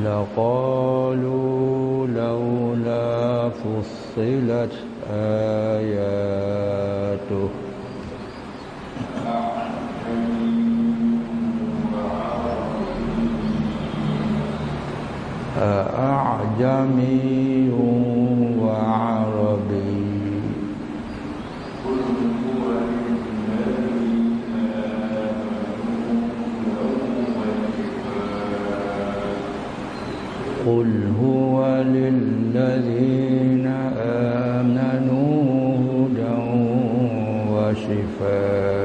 لقالوا لولا فصلت آياته. أعجمي وعجمي قل هو للذين آمنوا هدى وشفاء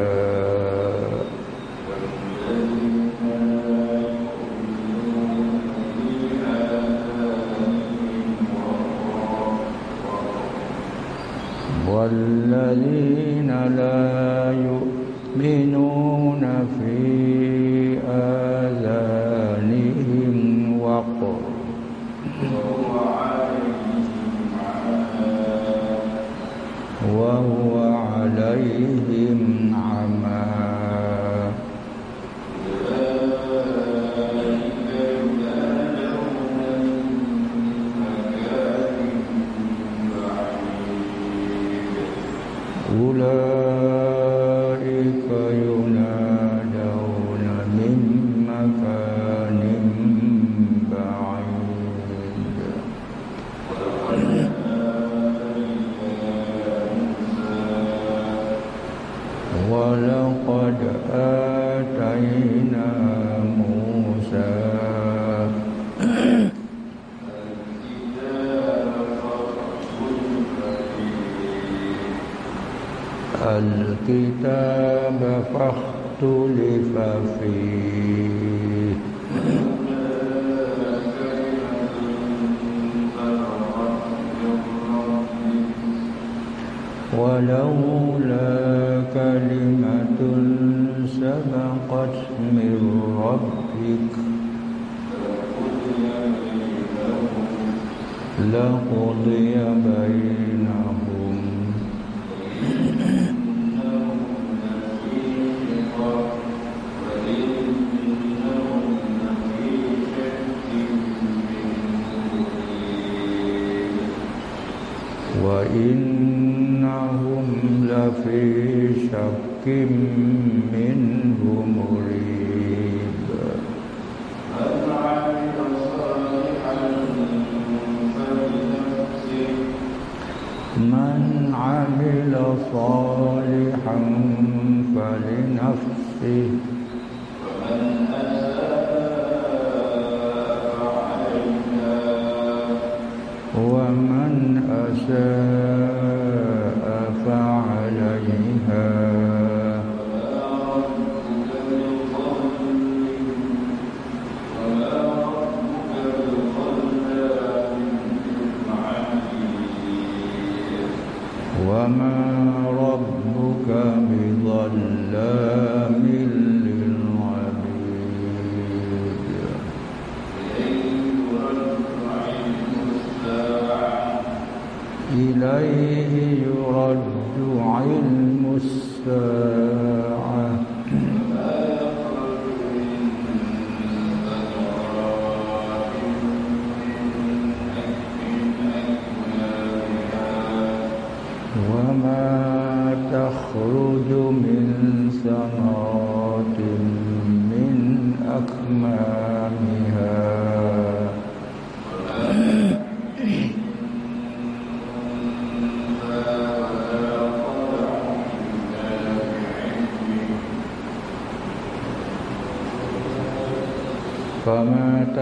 والذين لا que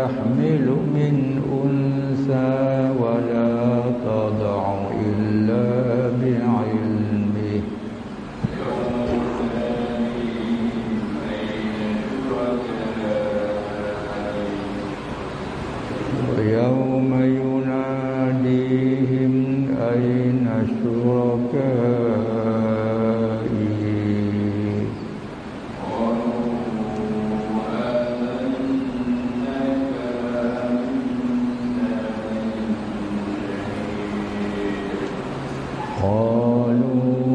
يحمل قالوا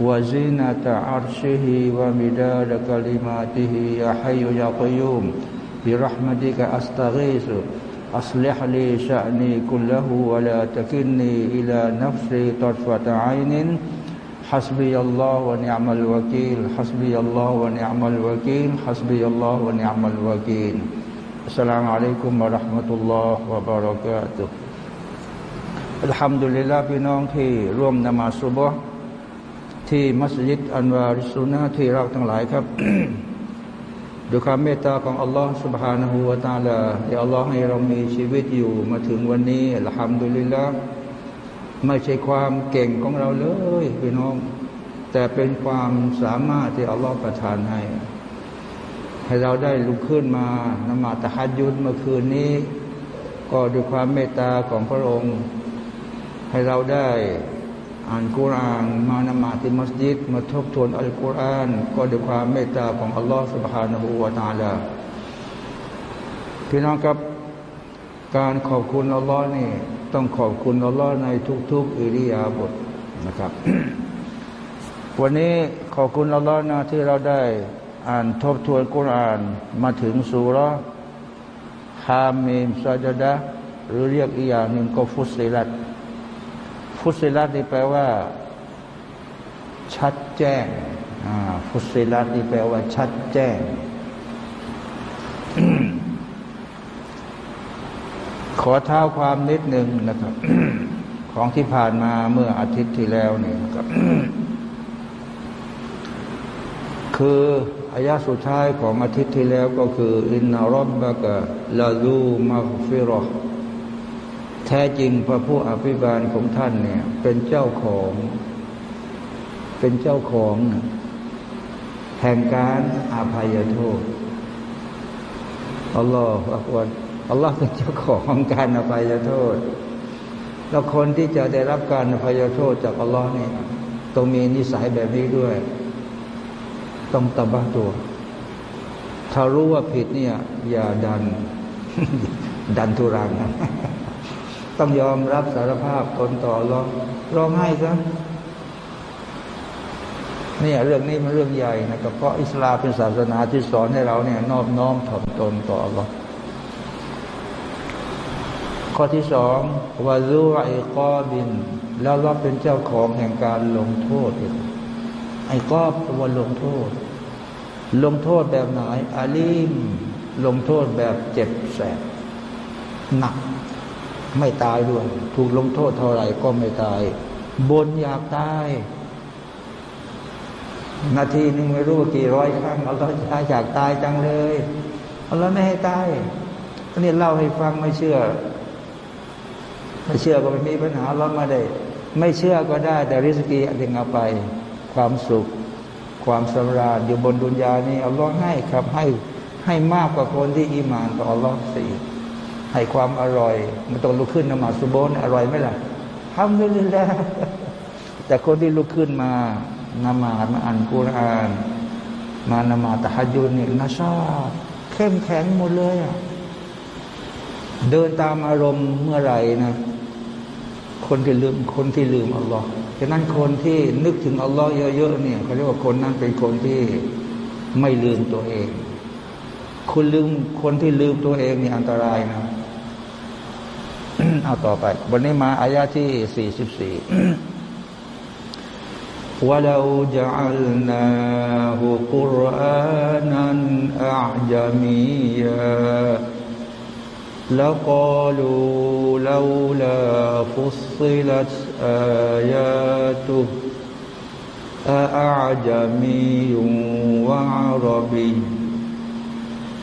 وزينة عرشه ومداد كلماته يا حي يا قيوم برحمتك أستغيث أصلح لي شأني كله ولا تكلني إلى نفسي طرفة عين حسبي الله ونعم الوكيل حسبي الله ونعم الوكيل حسبي الله ونعم الوكيل السلام عليكم ورحمة الله وبركاته อัลฮัมดุลิลลาห์พี่น้องที่ร่วมนมาสุบฮ์ ที่มัสยิดอันวาริสุนะที่เราทั้งหลายครับ ด้วยความเมตตาของอัลลอฮ์ سبحانه และ تعالى ที่อัลลอฮ์ให้เรามีชีวิตอยู่มาถึงวันนี้อัลฮัมดุลิลลาห์ไม่ใช่ความเก่งของเราเลยพี่น้อง แต่เป็นความสามารถที่อัลลอฮ์ประทานให้ ให้เราได้ลุกขึ้นมานมาตะฮัดยุดเมื่อคืนนี้ ก็ด้วยความเมตตาของพระองค์ ให้เราได้ อ่านกุราน มานมาติมัสยิด มาทบทวนอัลกุรอานก็ด้วยความเมตตาของอัลลอฮฺ سبحانه และ تعالى พี่น้องครับการขอบคุณอัลลอฮ์นี่ต้องขอบคุณอัลลอฮ์ในทุก ๆ อิริยาบถนะครับ วันนี้ขอบคุณอัลลอฮ์นะที่เราได้อ่านทบทวนกุรานมาถึงสุรฮามิมซาจดะหรือเรียกอีกอย่างหนึ่งก็ฟุสซิลัต ฟุสิลัตนี่แปลว่า ชัดแจ้งฟุสิลัตนี่แปลว่า ชัดแจ้ง ขอเท้าความนิดหนึ่งนะครับ ของที่ผ่านมาเมื่ออาทิตย์ที่แล้วนี่นะครับคืออายะสุดท้ายของอาทิตย์ที่แล้วก็คือ อินนารบบะกะลาลูมักฟิรอ แท้จริงพระผู้อภิบาลของท่านเนี่ย เป็นเจ้าของ เป็นเจ้าของแห่งการอาภัยโทษอัลลอฮฺอักวันอัลลอฮ์เป็นเจ้าของการอภัยโทษ แล้วคนที่จะได้รับการอภัยโทษจากอัลลอฮ์นี่ต้องมีนิสัยแบบนี้ด้วย ต้องตบะตัว ถ้ารู้ว่าผิดเนี่ย อย่าดัน ดันทุรังนะ ต้องยอมรับสารภาพทนต่อร้องร้องไห้ซะเนี่ยเรื่องนี้มันเรื่องใหญ่นะครับเพราะอิสลามเป็นศาสนาที่สอนให้เราเนี่ยนอบน้อมถ่อมตนต่ออัลลอฮ์ข้อที่สองวาซูไอกอบิน แล้วเราเป็นเจ้าของแห่งการลงโทษไอ้ก็ตัวลงโทษ ลงโทษแบบไหนอาลีมลงโทษแบบเจ็บแสบหนัก ไม่ตายด้วย ถูกลงโทษเท่าไหร่ก็ไม่ตาย บนอยากตาย นาทีนึงไม่รู้กี่ร้อยครั้งเอาเราอยากตายจังเลยเอาเราไม่ให้ตายอันนี้เล่าให้ฟังไม่เชื่อ ไม่เชื่อก็ไม่มีปัญหาเราไม่ได้ ไม่เชื่อก็ได้ แต่ริสกีดึงเอาไป ความสุข ความสำราญอยู่บนดุนยานี้เอาล้อให้ครับให้ให้มากกว่าคนที่อีมานต่ออัลลอฮ์สี่ ให้ความอร่อยมันต้องลุกขึ้นนมาสุโบนอร่อยไหมล่ะทำได้เลยแล้วแต่คนที่ลุกขึ้นมานมาดมาอ่านกุรอาน มานมาตะฮัยุนนี่นาชาเข้มแข็งหมดเลยอะเดินตามอารมณ์เมื่อไหร่นะ คนที่ลืมคนที่ลืมอัลลอฮ์ฉะนั้นคนที่นึกถึงอัลลอฮ์เยอะๆเนี่ยเขาเรียกว่าคนนั้นเป็นคนที่ไม่ลืมตัวเอง คุณลืมคนที่ลืมตัวเองนี่อันตรายนะ เอาต่อไป วันนี้มาอายาที่สี่สิบสี่ ولو جعلناه قرآنا أعجميا لقالوا لولا فصلت آياته أأعجمي وعربي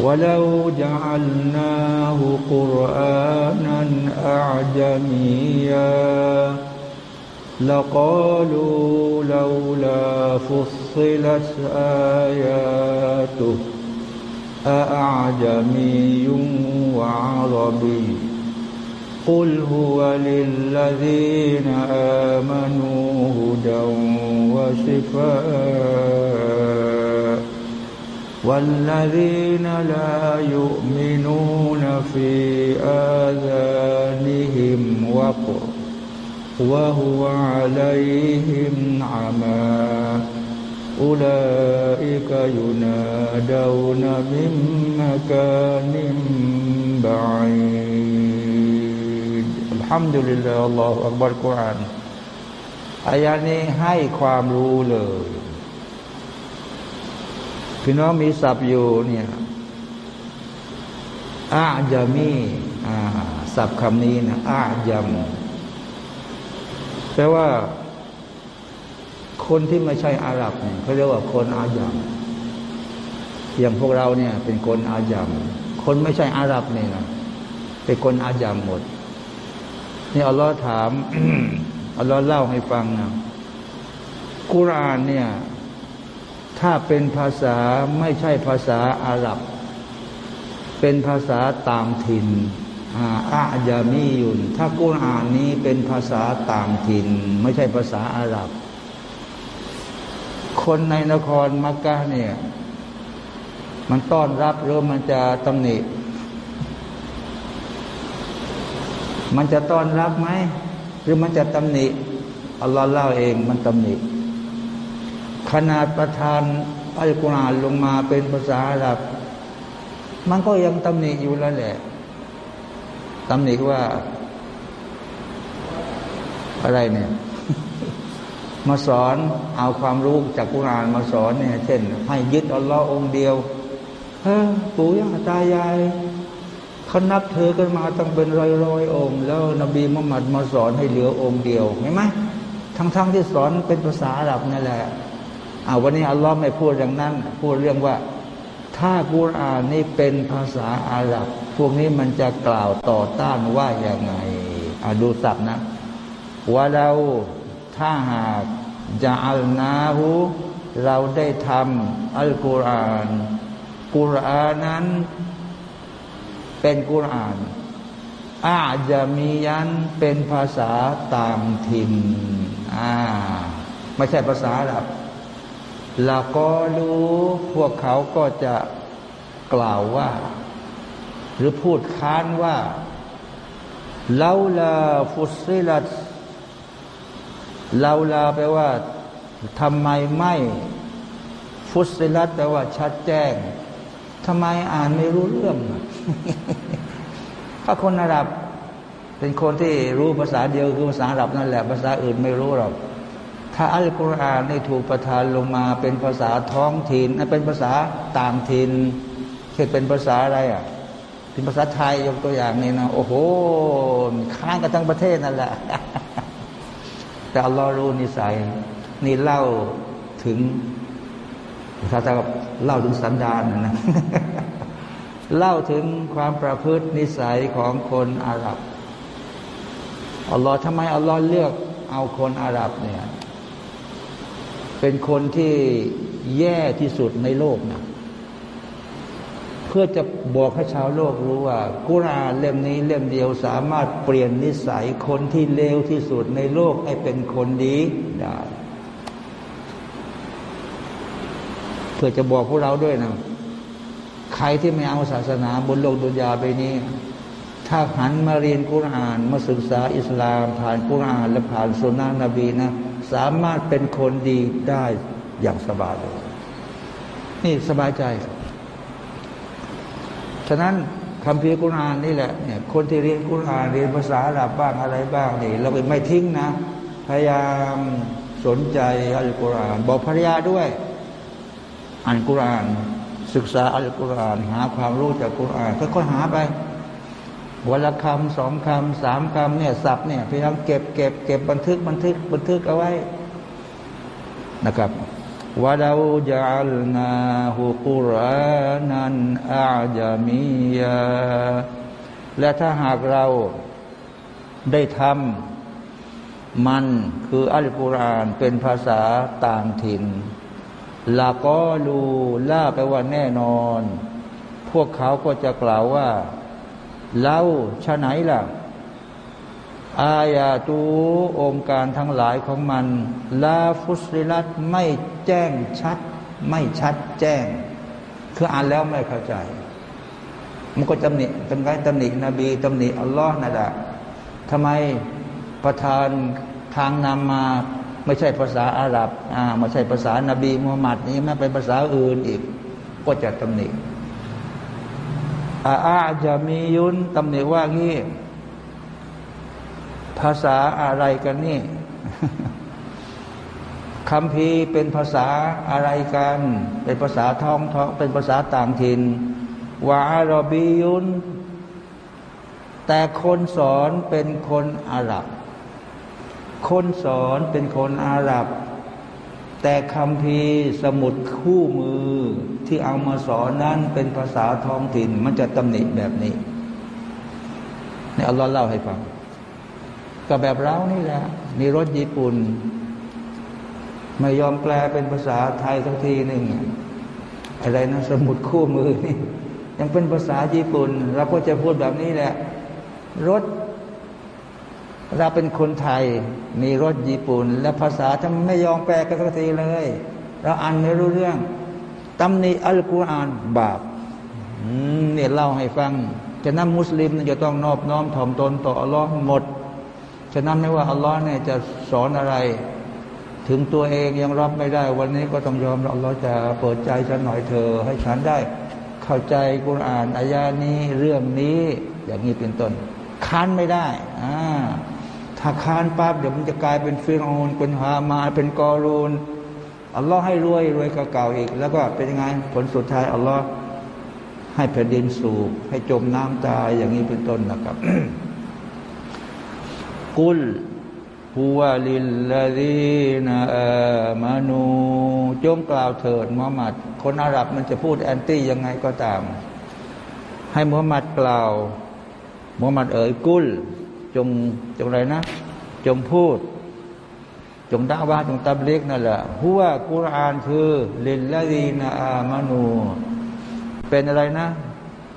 ولو جعلناه قرآنا أعجميا لقالوا لولا فصلت آياته أأعجمي وعربي قل هو للذين آمنوا هدى وشفاء والذين لا يؤمنون في آذانهم وقر وهو عليهم عمى أولئك ينادون من مكان بعيد الحمد لله الله أكبر القرآن อายานี้ให้ความรู้เลย พี่น้องมีศัพท์อยู่เนี่ยอาจามีอาศัพท์คำนี้นะอาจามแปลว่า คนที่ไม่ใช่อาหรับเนี่ยเขาเรียกว่าคนอาญามอย่างพวกเราเนี่ย เป็นคนอาญามคนไม่ใช่อาหรับเนี่ยนะเป็นคนอาญามหมดนี่อัลลอฮ์ถามอัลลอฮ์เล่าให้ฟังนะกุรานเนี่ย ถ้าเป็นภาษาไม่ใช่ภาษาอาหรับ เป็นภาษาต่างถิ่นอาจามียุนถ้ากุรอานนี้เป็นภาษาต่างถิ่น ไม่ใช่ภาษาอาหรับ คนในนครมักกะเนี่ย มันต้อนรับหรือมันจะตำหนิ มันจะต้อนรับไหม หรือมันจะตำหนิอัลลอฮ์เล่าเองมันตำหนิ ขนาดประทานอัลกุรอานลงมาเป็นภาษาอาหรับ มันก็ยังตำหนิอยู่แล้วแหละตำหนิว่า อะไรเนี่ย มาสอนเอาความรู้จากกุรานมาสอนเนี่ย เช่น ให้ยึดอัลลอฮ์องเดียวเฮ้ปู่ย่าตายายเขานับเธอกันมาตั้งเป็นร้อยร้อยองค์ แล้วนบีมุฮัมมัดมาสอนให้เหลือองค์เดียวเห็นไหมทั้งๆทที่สอนเป็นภาษาอาหรับนั่นแหละ อาวันนี้อัลลอฮ์ไม่พูดอย่างนั้น พูดเรื่องว่า ถ้ากุรอานนี่เป็นภาษาอาหรับพวกนี้มันจะกล่าวต่อต้านว่าอย่างไงอาดูสับนะว่าเราถ้าหากจะอัลนาหูเราได้ทำอัลกุรอานกุรอานนั้น เป็นกุรอาน อาจะมียันเป็นภาษาต่างถิ่นอ่าไม่ใช่ภาษาอาหลับ ล้วก็รู้พวกเขาก็จะกล่าวว่า หรือพูดค้านว่าเลาลาฟุซิลัตเลาลาแปลว่าทำไมไม่ ฟุซิลัตแปลว่า ชัดแจ้งทำไมอ่านไม่รู้เรื่องถ้าคนอาหรับ เป็นคนที่รู้ภาษาเดียวคือภาษาอาหรับนั่นแหละ ภาษาอื่นไม่รู้หรอก ถ้าอัลกุรอานได้ถูกประทานลงมาเป็นภาษาท้องถิ่นเป็นภาษาต่างถิ่นเช่นเป็นภาษาอะไรอะเป็นภาษาไทยยกตัวอย่างนี้นะโอ้โหค้างกันทั้งประเทศนั่นแหละ แต่อัลลอฮ์รู้นิสัย นี่เล่าถึงถ้าจะเล่าถึงสันดานนะ เล่าถึงความประพฤตินิสัยของคนอาหรับอัลลอฮ์ทำไมอัลลอฮ์เลือกเอาคนอาหรับเนี่ย เป็นคนที่แย่ที่สุดในโลกนะเพื่อจะบอกให้ชาวโลกรู้ว่า กุรานเล่มนี้เล่มเดียวสามารถเปลี่ยนนิสัยคนที่เลวที่สุดในโลกให้เป็นคนดีได้เพื่อจะบอกพวกเราด้วยนะใครที่ไม่เอาศาสนาบนโลกดุนยาไปนี้ ถ้าหันมาเรียนกุราน มาศึกษาอิสลาม ผ่านกุรานและผ่านสุนนะนบีนะ สามารถเป็นคนดีได้อย่างสบายเลยนี่สบายใจฉะนั้นคำพีกุรานนี่แหละเนี่ยคนที่เรียนกุรานเรียนภาษาอาหรับบ้างอะไรบ้างนี่เราไม่ทิ้งนะ พยายามสนใจอัลกุรอาน บอกภรรยาด้วย อ่านกุราน ศึกษาอัลกุรอาน หาความรู้จากกุรอานค่อยๆหาไป วันละคำสองคำสามคำเนี่ยสับเนี่ยพยายามเก็บเก็บเก็บบันทึกบันทึกบันทึกเอาไว้นะครับว่าเราจะลนาหุกุรานันอาจามียาและถ้าหากเราได้ทำมันคืออัลกุรอานเป็นภาษาต่างถิ่นลาก็ลูล่าไปว่าแน่นอน พวกเขาก็จะกล่าวว่า เราชะไหนล่ะ อายาตูองค์การทั้งหลายของมัน ลาฟุสลิลัตไม่แจ้งชัด ไม่ชัดแจ้ง คืออ่านแล้วไม่เข้าใจ มันก็ตำหนิตำไงตำหนินบีตำหนิอัลลอฮ์นั่นแหละทำไมประธานทางนำมาไม่ใช่ภาษาอาหรับ อ่า ไม่ใช่ภาษานบีมุฮัมมัดนี่ไม่เป็นภาษาอื่นอีก ก็จะตำหนิ อาอาจะมียุนตำหนิว่างี้ภาษาอะไรกันนี่คำพีเป็นภาษาอะไรกัน เป็นภาษาท้องท้องเป็นภาษาต่างถิ่นวาอารบียุนแต่คนสอนเป็นคนอาหรับ คนสอนเป็นคนอาหรับ แต่คำพีสมุดคู่มือ ที่เอามาสอนนั้นเป็นภาษาท้องถิ่น มันจะตำหนิแบบนี้นี่อัลลอฮ์เล่าให้ฟังก็แบบเรานี่แหละมีรถญี่ปุ่น ไม่ยอมแปลเป็นภาษาไทยสักทีหนึ่งอะไรนะสมุดคู่มือนี่ยังเป็นภาษาญี่ปุ่นเราก็จะพูดแบบนี้แหละ รถ เราเป็นคนไทย มีรถญี่ปุ่น และภาษาทำไม่ยอมแปลกันสักทีเลย เราอ่านไม่รู้เรื่อง ตำหนิอัลกุรอานบาปเนี่ยเล่าให้ฟังจะนั้นมุสลิมจะต้องนอบน้อมถ่อมตนต่ออัลลอฮ์หมดฉะนั้นไม่ว่าอัลลอฮ์เนี่ยจะสอนอะไร ถึงตัวเองยังรับไม่ได้ วันนี้ก็ต้องยอมอัลลอฮ์จะเปิดใจฉันหน่อยเธอ ให้ฉันได้ เข้าใจกุรอานอายานี้เรื่องนี้ อย่างนี้เป็นต้นค้านไม่ได้อ่าถ้าค้านปั๊บเดี๋ยวมันจะกลายเป็นฟิรอนเป็นฮามาเป็นกอรูน อัลลอฮ์ให้รวยรวยกเก่าอีก แล้วก็เป็นยังไงผลสุดท้ายอัลลอฮ์ให้แผ่นดินสูบให้จมน้ำตายอย่างนี้เป็นต้นนะครับกุลฮูวาลิลลาดีนาอามานูจงกล่าวเถิดมุฮัมมัด คนอาหรับมันจะพูดแอนตี้ยังไงก็ตาม ให้มุฮัมมัดกล่าวมุฮัมมัดเอ๋ยกุล จงจงอะไรนะ จงพูด จงด่าว่าจงตับเล็กนั่นแหละหัวกุรอานคือลิลลาดีนาอามานู เป็นอะไรนะ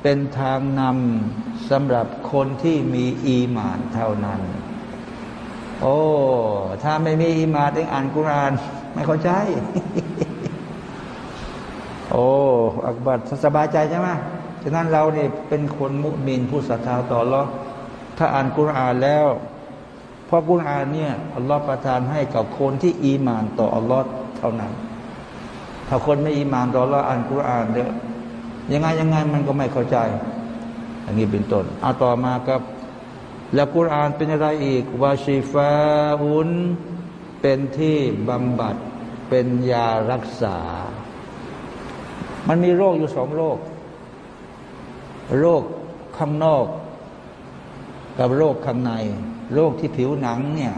เป็นทางนำสำหรับคนที่มีอีมานเท่านั้น โอ้ ถ้าไม่มีอีมานเองอ่านกุรอาน ไม่เข้าใจ โอ้ อักบัดสบายใจใช่ไหมฉะนั้นเราเนี่ยเป็นคนมุมินผู้ศรัทธาต่อหรอถ้าอ่านกุรอานแล้ว เพราะกุรอานเนี่ยอัลลอฮฺประทานให้กับคนที่อีมานต่ออัลลอฮฺเท่านั้น ถ้าคนไม่อีมานต่ออัลลอฮฺอ่านกุรอานเนี่ยยังไงยังไงมันก็ไม่เข้าใจอย่างนี้เป็นต้นเอาต่อมาครับ แล้วกุรอานเป็นอะไรอีกวาชิฟาอุนเป็นที่บำบัดเป็นยารักษา มันมีโรคอยู่สองโรค โรคข้างนอก กับโรคข้างใน โรคที่ผิวหนังเนี่ย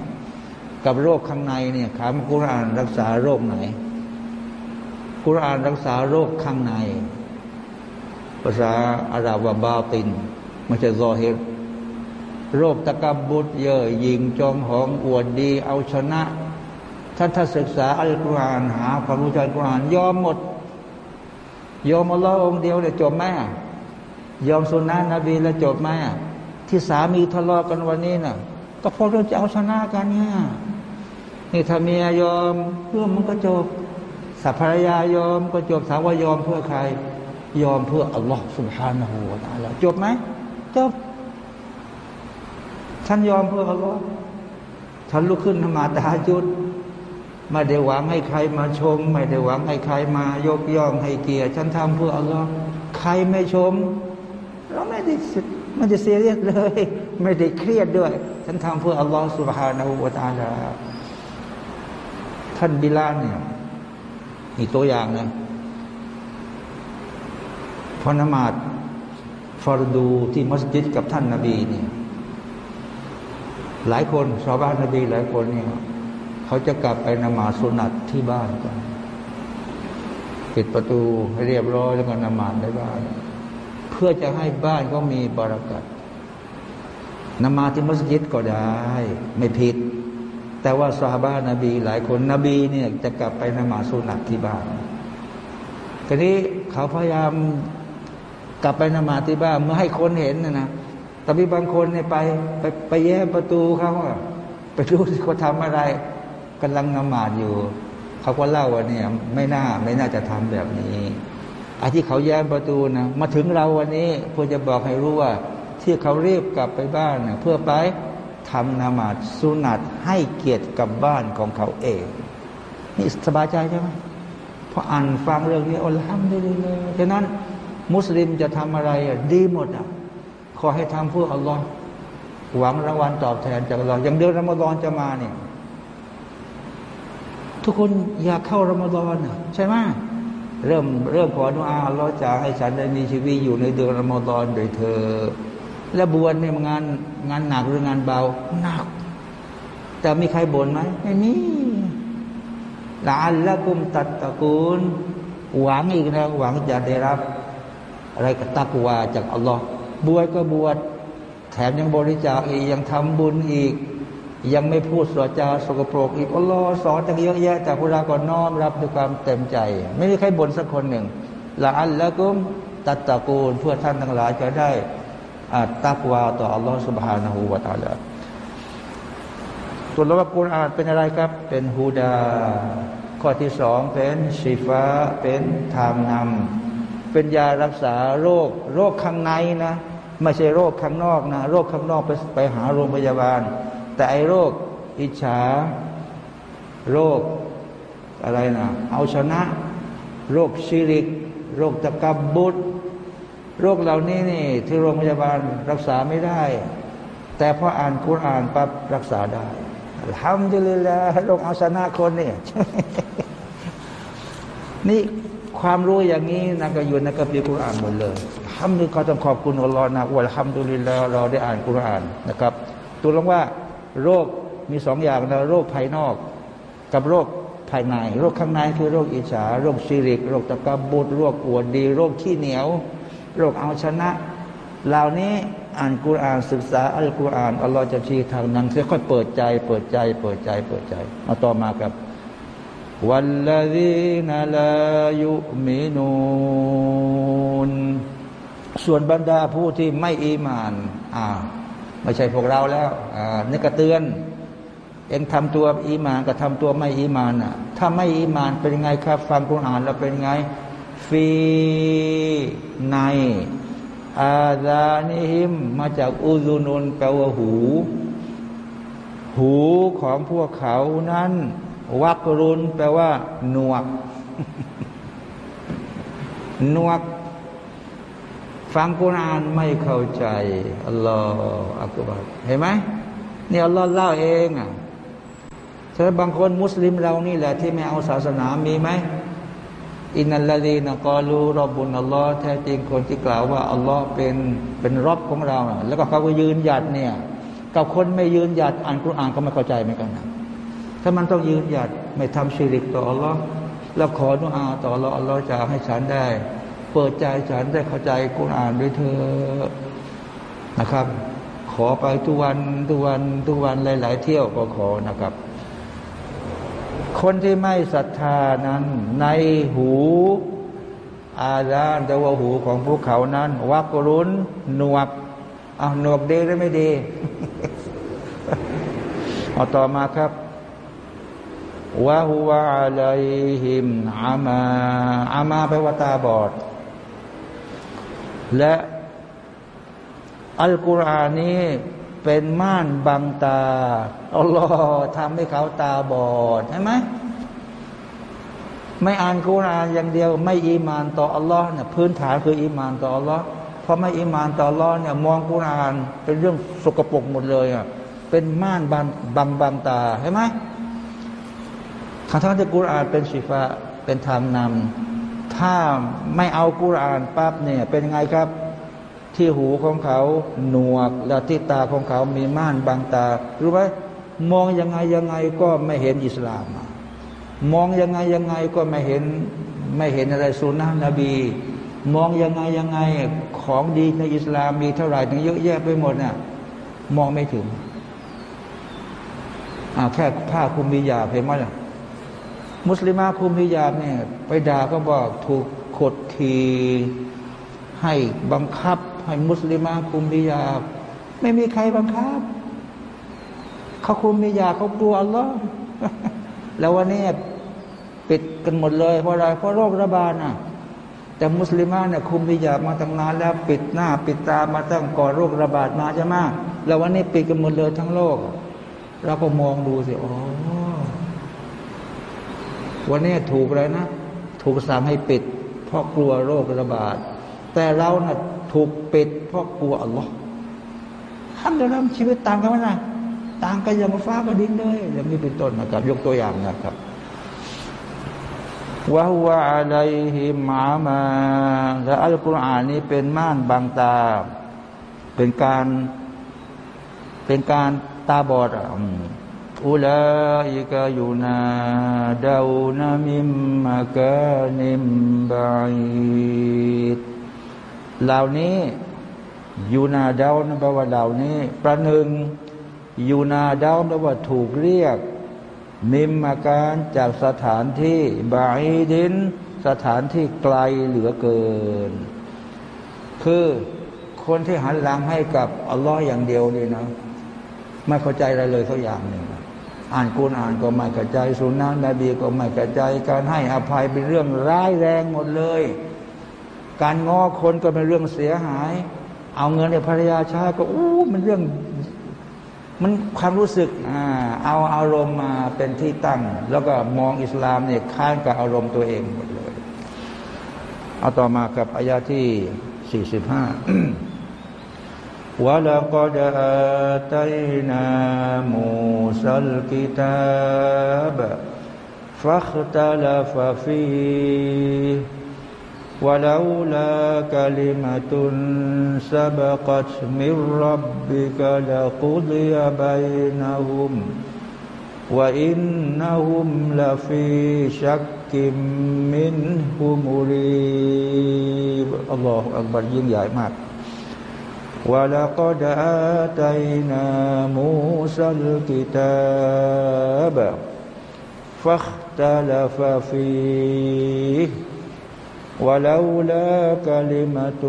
กับโรคข้างในเนี่ยถามกุรอานรักษาโรคไหน กุรอานรักษาโรคข้างใน ภาษาอาหรับบาตินไม่ใช่ซอเฮรโรคตะกบุตรเย่อหยิงจองหองอวดดี เอาชนะท่านถ้าศึกษาอัลกุรอานหาความรู้ใจกุรอานยอมหมด ยอมอัลลอฮ์องเดียวเลยจบไหมยอมสุนนะนบีแล้วจบไหมที่สามีทะเลาะกันวันนี้น่ะ ก็เพราะเรื่องจะเอาชนะกันเนี่ยนี่ถ้าเมียยอมเพื่อมันก็จบสัพพยายอมก็จบถาวายอมเพื่อใคร ยอมเพื่ออัลลอฮ์สุบฮานาหูวาตาลาจบไหมจบฉันยอมเพื่ออัลลอฮ์ฉันลุกขึ้นนมาตาจุดไม่ได้หวังให้ใครมาชม ไม่ได้หวังให้ใครมายกย่องให้เกียรติฉันทำเพื่ออัลลอฮ์ใครไม่ชม เราไม่ได้ไม่ได้เสียเรียสเลย ไม่ได้เครียดด้วย ฉันทำเพื่ออัลลอฮ์สุบฮานาหูตาลาท่านบิลานเนี่ยอีกตัวอย่างนะพอนมาดฟารดูที่มัสยิดกับท่านนาบีเนี่ยหลายคนชาวบ้านนบีหลายคนเนี่ยเขาจะกลับไปนมาสุนัตที่บ้านก่อนปิดประตูให้เรียบร้อยแล้วก็นมาดในบ้าน เพื่อจะให้บ้านก็มีบารักัด นมาที่มัสยิดก็ได้ ไม่ผิด แต่ว่าซาบ้านนบี หลายคนนบีเนี่ยจะกลับไปนมาสุนัตที่บ้านทีนี้เขาพยายามกลับไปนมาที่บ้านเมื่อให้คนเห็นนะนะแต่มีบางคนเนี่ยไปไปไปแย่ประตูเขาอะไปดูที่เขาทำอะไรกำลังนมาดอยู่ เขาก็เล่าว่าเนี่ยไม่น่าไม่น่าจะทำแบบนี้ไอ้ที่เขาแย้ประตูนะมาถึงเราวันนี้เพื่อจะบอกให้รู้ว่า ที่เขาเรียบกลับไปบ้านเเพื่อไปทำนามาสุนัตให้เกียรติกับบ้านของเขาเอง นี่สบายใจใช่ไหมพออ่านฟังเรื่องนี้อัลฮัมดุลิลลาห์ฉะนั้น มุสลิมจะทำอะไรดีหมดอะขอให้ทำเพื่ออัลลอฮ์หวังรางวัลตอบแทนจากอัลลอฮ์อย่างเดือนรอมฎอนจะมาเนี่ยทุกคนอยากเข้ารอมฎอนใช่ไหมเริ่มเริ่มขอดุอาอัลลอฮ์จะให้ฉันได้มีชีวิตอยู่ในเดือนรอมฎอนโดยเธอ และบวชเนี่ยงานงานหนักหรืองานเบาหนัก แต่มีใครบ่นไหมไม่มีละอัละกุมตัดตะกูล หวังอีกนะหวังจะได้รับ อะไรกับตักวาจากอัลลอฮ์บวชก็บวชแถมยังบริจาคอีกยังทำบุญอีก ยังไม่พูดสวดจาสกปรกอีกอัลลอฮ์สอนตั้งเยอะแยะแต่พวกเราก็น้อมรับด้วยความเต็มใจ ไม่มีใครบ่นสักคนหนึ่งละอัลละกุมตัดตะกูลเพื่อท่านทั้งหลายจะได้ อาตักวาต่ออัลลอฮ์สุบฮานาหูวาตาลาส่วนละว่ากุรอานเป็นอะไรครับ เป็นฮูดา ข้อที่สองเป็นชีฟ้าเป็นทางนำเป็นยารักษาโรค โรคข้างในนะไม่ใช่โรคข้างนอกนะโรคข้างนอกไปไปหาโรงพยาบาล แต่ไอโรค อิจฉา โรคอะไรนะเอาชนะ โรคชิริก โรคตะกับบุตร โรคเหล่านี้นี่ ที่โรงพยาบาลรักษาไม่ได้ แต่พออ่านคุรานปั๊บรักษาได้ทำดีเลยละโรคอาชนะคนเนี่ยนี่ความรู้อย่างนี้นะก็อยู่ในกัมภีร์คุรานหมดเลยทำนี่เขาต้องขอบคุณอัลลอฮ์นะว่าทำดุลิแล้วเราได้อ่านคุรานนะครับ ตัวลงว่าโรคมีสองอย่างนะโรคภายนอก กับโรคภายใน โรคข้างในคือโรคอิจฉาโรคซีริก โรคตะกบุตรโรคอวดดี โรคขี้เหนียว โรคเอาชนะ เหล่านี้อ่านกุรอานศึกษาอัลกุรอานอัลลอฮ์จะชี้ทางนั้นค่อยๆเปิดใจ เปิดใจ เปิดใจเปิดใจ มาต่อมาครับวัลลดีนลายุมินูนส่วนบรรดาผู้ที่ไม่อีมานอ่าไม่ใช่พวกเราแล้วอ่านี่ก็เตือน เองทำตัวอีมานกับทำตัวไม่อีมานอะถ้าไม่อีมานเป็นไงครับ ฟังคุณอ่านแล้วเป็นไง ฟีในอาดานิหิมมาจากอุซุนุนแปลว่าหู หูของพวกเขานั้น วักรุนแปลว่า หนวก หนวก ฟังกุรานไม่เข้าใจอัลลอฮฺอักบารเห็นไหมนี่อัลลอฮ์เล่าเองอะแต่บางคนมุสลิมเรานี่แหละที่ไม่เอาศาสนามีไหม อินนัลลดีนกอลูรบบุญอัลลอฮ์แท้จริงคนที่กล่าวว่าอัลลอฮ์เป็นเป็นรบของเรา แล้วก็เขาก็ยืนหยัดเนี่ยกับคนไม่ยืนหยัดอ่านกุรอานก็ไม่เข้าใจเหมือนกันนะถ้ามันต้องยืนหยัดไม่ทำชีริกต่ออัลลอฮ์แล้วขอดุอาต่ออัลลอฮ์อัลลอฮ์จะให้ฉันได้ เปิดใจฉันได้เข้าใจกุณอ่านด้วยเธอนะครับ ขอไปทุกวันทุกวันทุกวันหลาย ๆ เที่ยวก็ขอนะครับ คนที่ไม่ศรัทธานั้น ในหูอาญาแต่ว่าหูของพวกเขานั้นวักรุนหนวกอะหนวกดีหรือไม่ดีเอาต่อมาครับวะฮุวะอะลัยฮิมอามาอามาแปลว่าตาบอด และอัลกุรอานนี้ เป็นม่านบังตาอัลลอฮ์ทำให้เขาตาบอดใช่ไหมไม่อ่านกุรานอย่างเดียว ไม่อีมานต่ออัลลอฮ์เนี่ยพื้นฐานคืออีมานต่ออัลลอฮ์เพราะไม่อีมานต่ออัลลอฮ์เนี่ยมองกุรานเป็นเรื่องสกปรกหมดเลยอะเป็นม่านบังบังบังตาใช่ไหมทั้งทั้งที่กุรานเป็นสีฟ้าเป็นทางนำถ้าไม่เอากุรานปั๊บเนี่ยเป็นไงครับ ที่หูของเขาหนวก และที่ตาของเขามีม่านบางตา รู้ไหมมองยังไงยังไงก็ไม่เห็นอิสลาม มองยังไงยังไงก็ไม่เห็นไม่เห็นอะไรสุนนะนบี มองยังไงยังไงของดีในอิสลามมีเท่าไหร่ถึงเยอะแยะไปหมดเนี่ยมองไม่ถึงอาแค่ผ้าคุมมียาเห็นไหมล่ะมุสลิมาคุมฮิญาเนี่ยไปด่าก็บอกถูกขดขีให้บังคับ ให้มุสลิมาคุมฮิญาบ ไม่มีใครบังคับเขาคุมฮิญาบเขากลัวอัลลอฮ์แล้ววันนี้ปิดกันหมดเลย เพราะอะไรเพราะโรคระบาดน่ะ แต่มุสลิมาเนี่ยคุมฮิญาบมาตั้งนานแล้วปิดหน้า ปิดตามาตั้งก่อนโรคระบาดมาใช่ไหมแล้ววันนี้ปิดกันหมดเลยทั้งโลก เราก็มองดูสิอ๋อวันนี้ถูกเลยนะ ถูกสั่งให้ปิด เพราะกลัวโรคระบาด แต่เรานะ่ะ ถูกปิดเพราะกลัวอัลลอฮ์ทำเดี๋ยวชีวิตต่างกันไหมนะต่างกันอย่างฟ้ากับดินเลยอย่างนี้เป็นต้นนะครับ ยกตัวอย่างนะครับวะฮวะอะลัยฮิมามาและอัลกุรอานนี้เป็นม่านบางตา เป็นการเป็นการตาบอดอะอุลาอิกยูนาดาวนามิมมากานิมบาย เหล่านี้ยูนาดาวนั่นแปลว่าเหล่านี้ ประหนึ่งยูนาดาวแปลว่าถูกเรียก มิมมาการจากสถานที่บายดิน สถานที่ไกลเหลือเกิน คือคนที่หันหลังให้กับอัลลอฮ์อย่างเดียวนี่นะไม่เข้าใจอะไรเลยสักอย่างหนึ่งอ่านกุณอ่านก็ไม่กระจายสุนนะนบีก็ไม่กระจายการให้อภัยเป็นเรื่องร้ายแรงหมดเลย การง้อคนก็เป็นเรื่องเสียหาย เอาเงินในภรรยาชาก็อู้มันเรื่อง มันความรู้สึกอ่าเอาอารมณ์มาเป็นที่ตั้ง แล้วก็มองอิสลามเนี่ยค้านกับอารมณ์ตัวเองหมดเลย เอาต่อมากับอายาที่สี่สิบห้า ولقد آتينا موسى الكتاب فاختلف فيه ولولا كلمة سبقت من ربك لقضي بينهم وإنهم لفي شك منه مريب الله أكبر ยิ่งใหญ่มาก ولقد آتينا موسى الكتاب فاختلف فيه ولولا كلمة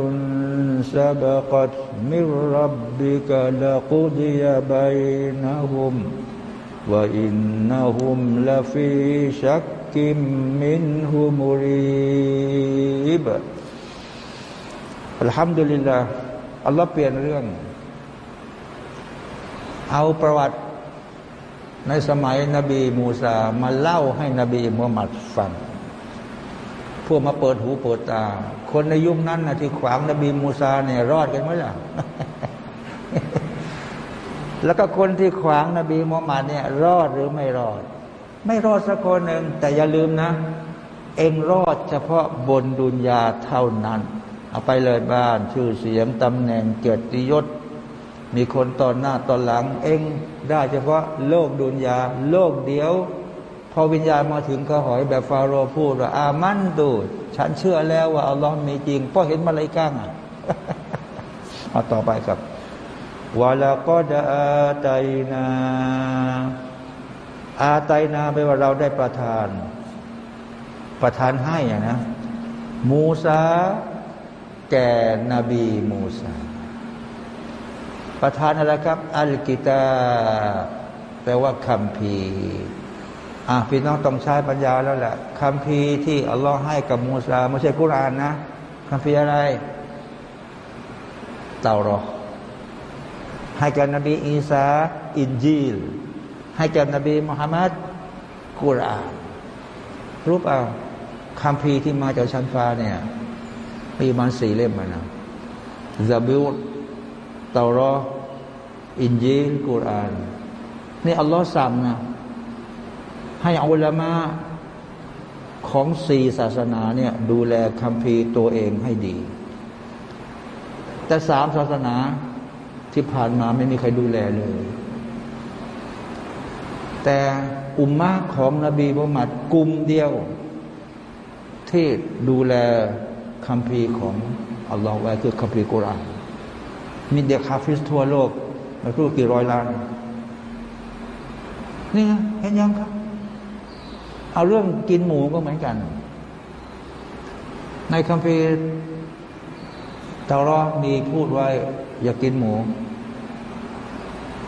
سبقت من ربك لقضي بينهم وإنهم لفي شك منه مريب الحمد لله อัลลอฮ์เปลี่ยนเรื่อง เอาประวัติในสมัยนบีมูซามาเล่าให้นบีมุฮัมมัดฟังพ วกมาเปิดหูเปิดตา คนในยุคนั้นนะที่ขวางนบีมูซาเนี่ยรอดกันไหมล่ะ แล้วก็คนที่ขวางนบีมุฮัมมัดเนี่ย รอดหรือไม่รอด ไม่รอดสักคนหนึ่งแต่อย่าลืมนะ เองรอดเฉพาะบนดุนยาเท่านั้น เอาไปเลยบ้าน ชื่อเสียงตำแหน่งเกียรติยศ มีคนตอนหน้าตอนหลัง เองได้เฉพาะโลกดุนยา โลกเดียว พอวิญญาณมาถึงก็หอยแบบฟาโรห์พูดว่าอามันดูฉันเชื่อแล้วว่าอัลลอฮ์มีจริงเพราะเห็นมาเลยก้างอะเอาต่อไปครับวาลาก็ดอาไตนาอาไตนาแปลว่าเราได้ประทาน ประทานให้อะนะ มูซาแก่นบีมูซาประธานอะไรครับ อัลกิตาแปลว่าคำพี อะพี่น้องต้องใช้ปัญญาแล้วแหละคำพีที่อัลลอฮ์ให้กับมูซาไม่ใช่กุรานนะคำพีอะไรเตารอให้กับนบีอีสาอินจีล ให้กับนบีมุฮัมมัดกุรอานรู้เปล่าคัมภีร์ที่มาจากชั้นฟ้าเนี่ยมีมันสี่เล่มนะซะบูรเตารอฮ์อินจีลกุรอาน นี่อัลลอฮ์สั่งนะ ให้อุละมาอ์ของสี่ศาสนาเนี่ยดูแลคัมภีร์ตัวเองให้ดี แต่สามศาสนาที่ผ่านมาไม่มีใครดูแลเลย แต่อุมมะของนบีมุฮัมมัดกลุ่มเดียว ที่ดูแลคำพีของอัลลอฮ์ไว้คือคำพีร์กุรอานมีเด็กฮาฟิสทั่วโลกม่รู้กี่ร้อยล้าน นี่เห็นยังครับ เอาเรื่องกินหมูก็เหมือนกัน ในคำพีตารอมีพูดไว้ อย่ากกินหมู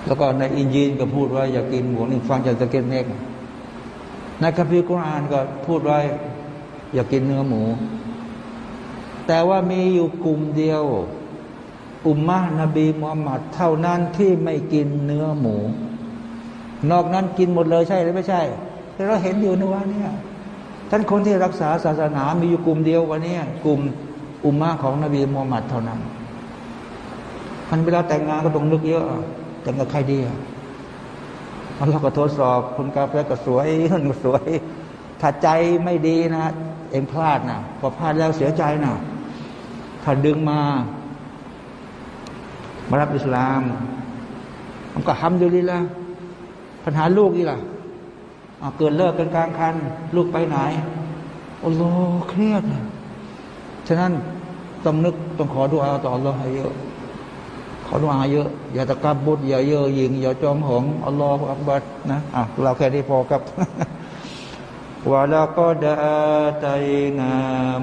แล้วก็ในอินยีนก็พูดไว้อย่ากกินหมูนี่ฟังจากตะเกียบเนกในคัมภีร์กุรอานก็พูดไว้ อย่ากกินเนื้อหมู แต่ว่ามีอยู่กลุ่มเดียว อุมมะนบีมุฮัมมัดเท่านั้นที่ไม่กินเนื้อหมู นอกนั้นกินหมดเลยใช่หรือไม่ใช่ ที่เราเห็นอยู่ในวันนี้ท่านคนที่รักษาศาสนามีอยู่กลุ่มเดียววันนี้กลุ่มอุมมะของนบีมุฮัมมัดเท่านั้นมันเวลาแต่งงานก็ต้องนึกเยอะแต่งกับใครดีมันเราก็ทดสอบคนกาแฟก็สวยคนก็สวย ถ้าใจไม่ดีนะ เองพลาดนะพอพลาดแล้วเสียใจนะถ้าดึงมา มารับอิสลามมันก็ทำอยู่ดีละปัญหาลูกนี่ล่ะ เกิดเลิกกันกลางคัน ลูกไปไหน โอ้โหเครียดฉะนั้นต้องนึกต้องขอดูอาต่ออัลลอฮ์ให้เยอะ ขอดูอาเยอะ อย่าตะกับบุตรอย่าเยอะยิงอย่าจอมหงอัลลอฮฺอักบัดนะอะเราแค่นี้พอครับวะลาก็ดาตัยนา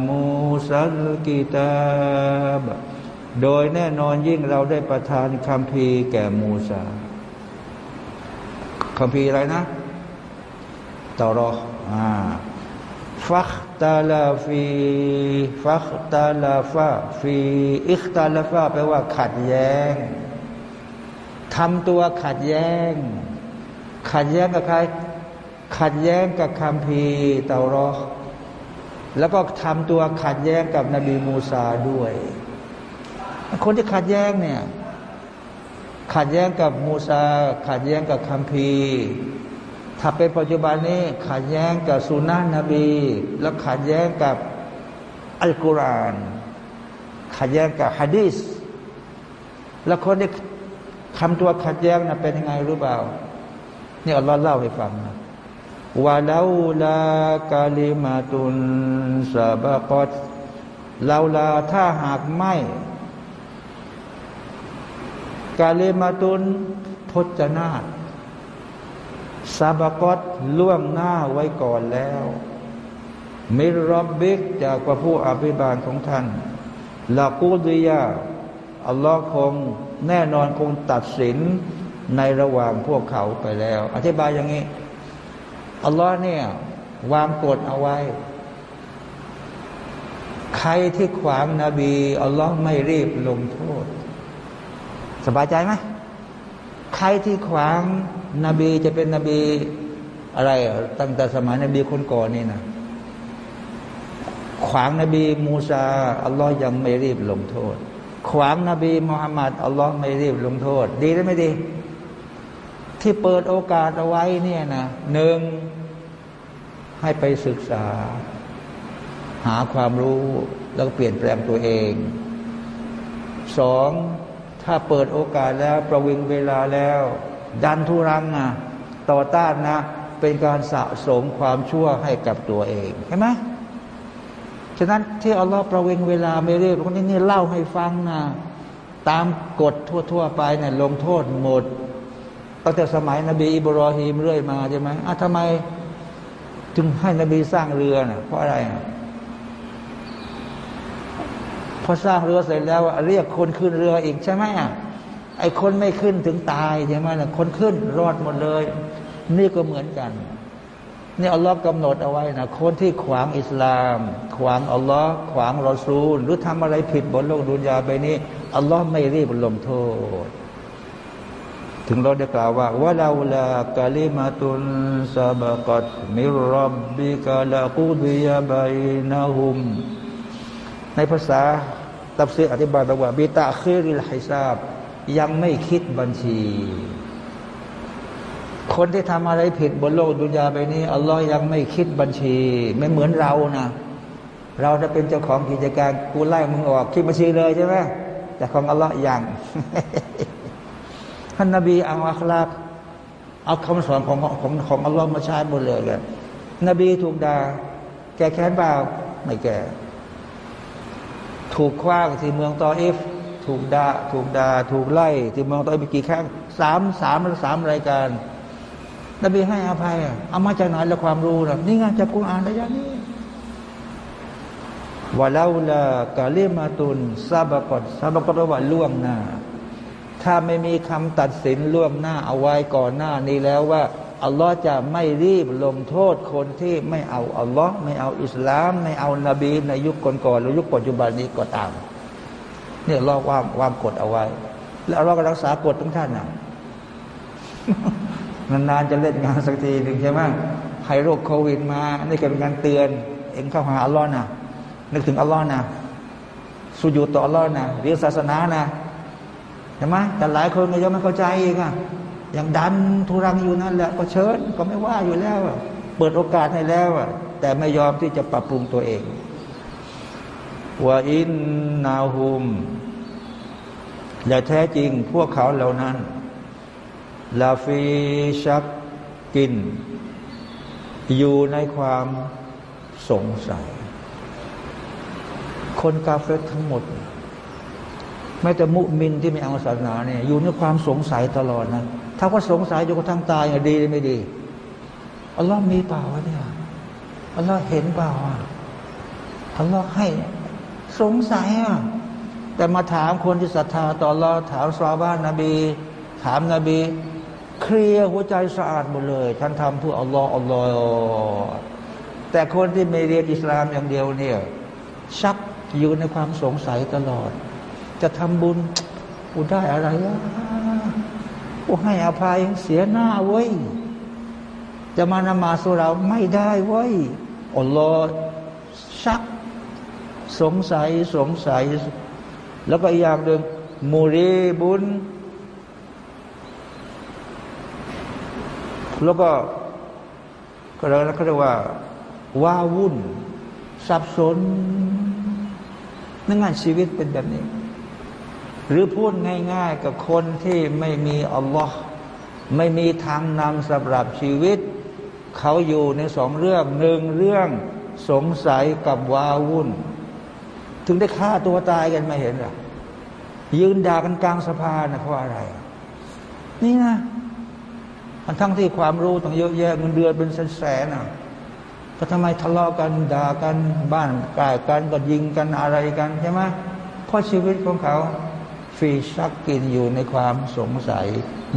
มูสัลกิตาบโดยแน่นอนยิ่งเราได้ประทานคัมภีร์แก่มูซาคัมภีร์อะไรนะ ตอรออ่าฟักตาลาฟีฟักตาลาฟาฟีอิคตาลาฟาแปลว่าขัดแย้งทำตัวขัดแย้ง ขัดแย้งกับใคร ขัดแย้งกับคัมภีร์เตารอฮ์แล้วก็ทำตัวขัดแย้งกับนบีมูซาด้วย คนที่ขัดแย้งเนี่ย ขัดแย้งกับมูซา ขัดแย้งกับคำพี ถ้าเป็นปัจจุบันนี้ขัดแย้งกับสุนัขนบี แล้วขัดแย้งกับอัลกุรอานขัดแย้งกับฮะดีสแล้วคนที่ทำตัวขัดแย้งนะเป็นยังไงรู้เปล่านี่อัลลอฮ์เล่าให้ฟังนะวาลาลากาลิมาตุนสาบกอตลาลาถ้าหากไม่กาเลมาตุนพจนาต ซาบกอตล่วงหน้าไว้ก่อนแล้วมิรอบบิกจากพระผู้อภิบาลของท่านลากูดิยาอัลลอฮ์คงแน่นอนคงตัดสินในระหว่างพวกเขาไปแล้ว อธิบายอย่างนี้ อัลลอฮ์เนี่ยวางกฎเอาไว้ ใครที่ขวางนาบี อัลลอฮ์ไม่รีบลงโทษ สบายใจไหมใครที่ขวาง นบีจะเป็นนบีอะไร ตั้งแต่สมัยนบีคนก่อนนี่นะขวางนบีมูซาอัลลอฮ์ยังไม่รีบลงโทษ ขวางนบีมุฮัมมัดอัลลอฮ์ไม่รีบลงโทษ ดีหรือไม่ดี ที่เปิดโอกาสเอาไว้เนี่ยนะหนึ่งให้ไปศึกษา หาความรู้แล้วเปลี่ยนแปลงตัวเองสองถ้าเปิดโอกาสแล้วประวิงเวลาแล้ว ดันทุรังนะต่อต้านนะ เป็นการสะสมความชั่วให้กับตัวเองเห็นไหมฉะนั้นที่อัลลอฮ์ประเวงเวลาไม่เรียบคนนี้นี่เล่าให้ฟังนะตามกฎทั่ว ๆ ไปเนี่ยลงโทษหมดตั้งแต่สมัยนบีอิบรอฮีมเรื่อยมาใช่ไหมอะทำไม จึงให้นบีสร้างเรือนะ่ะเพราะอะไรพอสร้างเรือเสร็จแล้วเรียกคนขึ้นเรืออีกใช่ไหมอะ ไอ้คนไม่ขึ้นถึงตายใช่ไหมล่ะคนขึ้นรอดหมดเลย นี่ก็เหมือนกันนี่อัลลอฮ์กำหนดเอาไว้นะคนที่ขวางอิสลาม ขวางอัลลอฮ์ขวางรอซูล หรือทำอะไรผิดบนโลกดุนยาไปนี้อัลลอฮ์ไม่รีบลงโทษ ถึงเราได้กล่าวว่าว่าเราละกาลิมาตุนซาบกัดมิรับบิกาลากูดิยาบัยนาหุม ในภาษาตับซีอธิบายบอกว่าบิตาคีริลฮิซาบ ยังไม่คิดบัญชี คนที่ทำอะไรผิดบนโลกดุนยาไปนี้อัลลอฮ์ยังไม่คิดบัญชี ไม่เหมือนเรานะเราจะเป็นเจ้าของกิจการกูไล่มึงออกคิดบัญชีเลยใช่ไหมแต่ของอัลลอฮ์ยังท่านนบีอัลอัคลากเอาคำสอนของของของอัลลอฮ์มาใช้หมดเลยกันนบีถูกด่าแกแค้นเปล่าไม่แกถูกคว้างที่เมืองตออฟ ถูกด่าถูกด่าถูกไล่ที่มองตออิฟกี่ครั้งสามสามสามรายการนบีให้อภัยเอามาจากไหนล้วความรู้นะนี่ไงจากกุรอานระยะนี้ว่าเลาละกาเลมาตุนซาบกอดซาบกอดว่าล่วงหน้า ถ้าไม่มีคำตัดสินล่วงหน้าเอาไว้ก่อนหน้านี้แล้วว่าอัลลอฮ์จะไม่รีบลงโทษคนที่ไม่เอาอัลลอฮ์ไม่เอาอิสลาม ไม่เอานบีในยุคก่อนๆหรือยุคปัจจุบันนี้ก็ตาม เนี่ยเราวางวางกฎเอาไว้ แล้วเราก็รักษากฎทุกท่านนะนานๆจะเล่นงานสักทีหนึ่งใช่ไหมให้โรคโควิดมานี่ก็เป็นการเตือน เองเข้าหาอัลลอฮ์นะนึกถึงอัลลอฮ์นะสุญูต่ออัลลอฮ์นะเรียนศาสนานะใช่ไหมแต่หลายคนก็ยังไม่เข้าใจอีกอะยังดันทุรังอยู่นั่นแหละก็เชิญก็ไม่ว่าอยู่แล้ว เปิดโอกาสให้แล้วแต่ไม่ยอมที่จะปรับปรุงตัวเอง ว่าอินนาหุม และแท้จริงพวกเขาเหล่านั้น ลาฟีชักกิน อยู่ในความสงสัย คนกาเฟตทั้งหมด ไม่แต่มุมินที่ไม่เอาศาสนาเนี่ยอยู่ในความสงสัยตลอดนะถ้าว่าสงสัยจนกระทั่งตายดีหรือไม่ดีอัลลอฮ์มีเปล่าวะเนี่ยอัลลอฮ์เห็นเปล่าอะอัลลอฮ์ให้ สงสัยอะแต่มาถามคนที่ศรัทธาต่ออัลอถามซาบ้านนบี ถามนบี เคลียหัวใจสะอาดหมดเลย ท่านทำเพื่ออัลลอฮ์อัลลอฮ์แต่คนที่ไม่เรียนอิสลามอย่างเดียวเนี่ยชักอยู่ในความสงสัยตลอด จะทำบุญกูได้อะไรอะกูให้อภัยเสียหน้าเว้ย จะมานมาสุเราไม่ได้เว้ยอัลลอฮ์ชัก สงสัยสงสัย แล้วก็อีกอย่างหนึ่งมูรีบุญ แล้วก็ก็เรียกเขาเรียกว่าว้าวุ่น สับสนนั่นงานชีวิตเป็นแบบนี้ หรือพูดง่าย ๆ กับคนที่ไม่มีอัลลอฮ์ไม่มีทางนำสำหรับชีวิต เขาอยู่ในสองเรื่องหนึ่งเรื่องสงสัยกับว้าวุ่น ถึงได้ฆ่าตัวตายกันไม่เห็นหรอยืนด่ากันกลางสะพานะเพราะอะไร นี่นะมันทั้งที่ความรู้ต้องเยอะแยะเงินเดือนเป็นแสนๆนะก็ทำไมทะเลาะกันด่ากันบ้านกลายกันก็ยิงกันอะไรกันใช่ไหมเพราะชีวิตของเขาฟีชักกินอยู่ในความสงสัย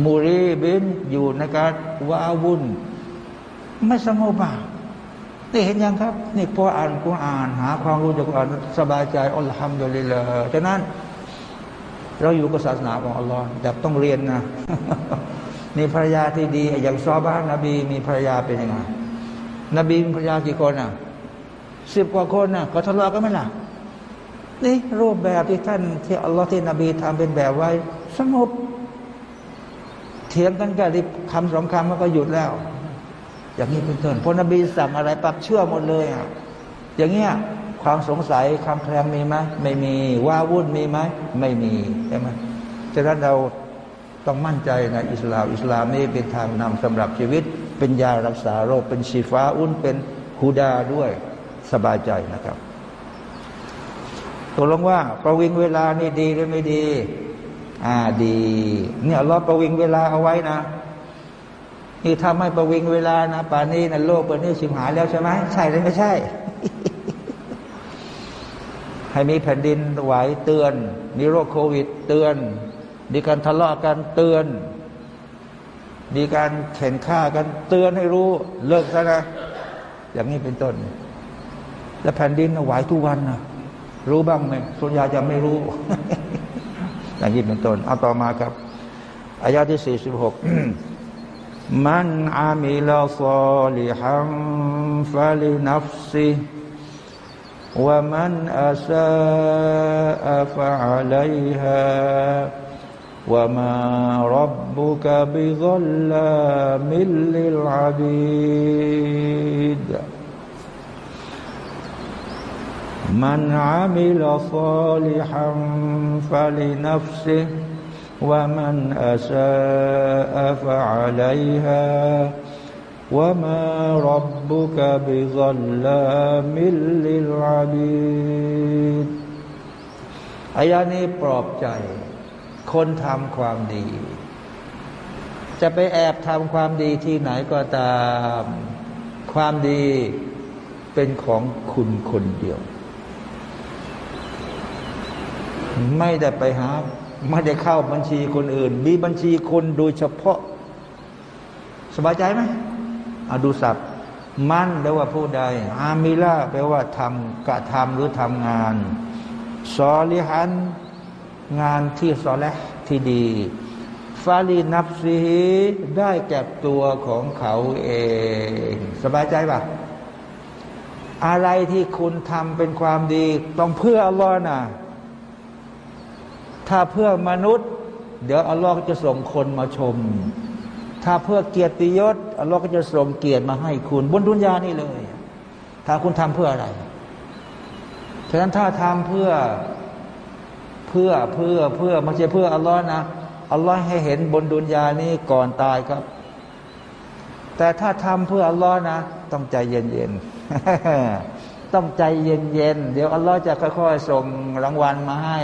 มูรีบินอยู่ในการว้าวุ่น ไม่สงบอะ นี่เห็นยังครับ นี่พออ่านกุรอาน หาความรู้จากกุรอานสบายใจอัลฮัมดุลิลลาห์ฉะนั้น เราอยู่กับศาสนาของอัลลอฮ์แต่ต้องเรียนนะมีภรรยาที่ดี อย่างซอบ้านนบีมีภรรยาเป็นยังไงนบีมีภรรยากี่คนอะสิบกว่าคนน่ะก็ทะเลาะกันไหมล่ะนี่รูปแบบที่ท่านที่อัลลอฮ์ที่นบีทำเป็นแบบไว้สงบเถียงกันกันที่คำสองคำมันก็หยุดแล้ว อย่างนี้เป็นต้นพอนบีสั่งอะไรปรับเชื่อหมดเลยอะอย่างเงี้ยความสงสัยคำแคลงมีไหมไม่มีว่าวุ่นมีไหมไม่มีใช่ไหมฉะนั้นเราต้องมั่นใจในอิสลามอิสลามนี่เป็นทางนำสำหรับชีวิต เป็นยารักษาโรคเป็นชีฟ้าอุ้นเป็นฮูดาด้วยสบายใจนะครับตกลงว่าประวิงเวลานี่ดีหรือไม่ดี อ่าดี เนี่ยเราประวิงเวลาเอาไว้นะ นี่ทำให้ประวิงเวลานะป่านนี้นะโลกปิดนี้สิมหายแล้วใช่ไหมใช่หรือไม่ใช่ ให้มีแผ่นดินไหวเตือน มีโรคโควิด เตือน มีการทะเลาะกันเตือน มีการแข่งฆ่ากันเตือนให้รู้ เลิกซะนะ อย่างนี้เป็นต้น แล้วแผ่นดินไหวทุกวันนะรู้บ้างไหมส่วนใหญ่จะไม่รู้ อย่างนี้เป็นต้นเอาต่อมาครับอายาที่สี่สิบหก من عمل صالحا فلنفسه ومن أساء فعليها وما ربك بظلام للعبيد. من عمل صالحا فلنفسه ومن أساء فعليها وما ربك بظلام للعبيد อายานี้ปลอบใจ คนทำความดี จะไปแอบทำความดีที่ไหนก็ตาม ความดีเป็นของคุณคนเดียวไม่ได้ไปหา ไม่ได้เข้าบัญชีคนอื่น มีบัญชีคนโดยเฉพาะ สบายใจไหมเอาดูสับมั่นแปลว่าผู้ใด อามิล่าแปลว่าทำกระทำหรือทำงานซอลิฮันงานที่ซอและที่ดีฟาลีนับซีได้แก่ตัวของเขาเอง สบายใจปะอะไรที่คุณทำเป็นความดี ต้องเพื่ออัลลอฮ์นะ ถ้าเพื่อมนุษย์ เดี๋ยวอัลลอฮ์ก็จะส่งคนมาชม ถ้าเพื่อเกียรติยศอัลลอฮ์ก็จะส่งเกียรติมาให้คุณ บนดุนยานี่เลย ถ้าคุณทำเพื่ออะไร ฉะนั้นถ้าทำเพื่อเพื่อเพื่อเพื่อไม่ใช่เพื่ออัลลอฮ์นะอัลลอฮ์ให้เห็นบนดุนยานี้ก่อนตายครับ แต่ถ้าทำเพื่ออัลลอฮ์นะ ต้องใจเย็นๆต้องใจเย็นๆเดี๋ยวอัลลอฮ์จะค่อยๆส่งรางวัลมาให้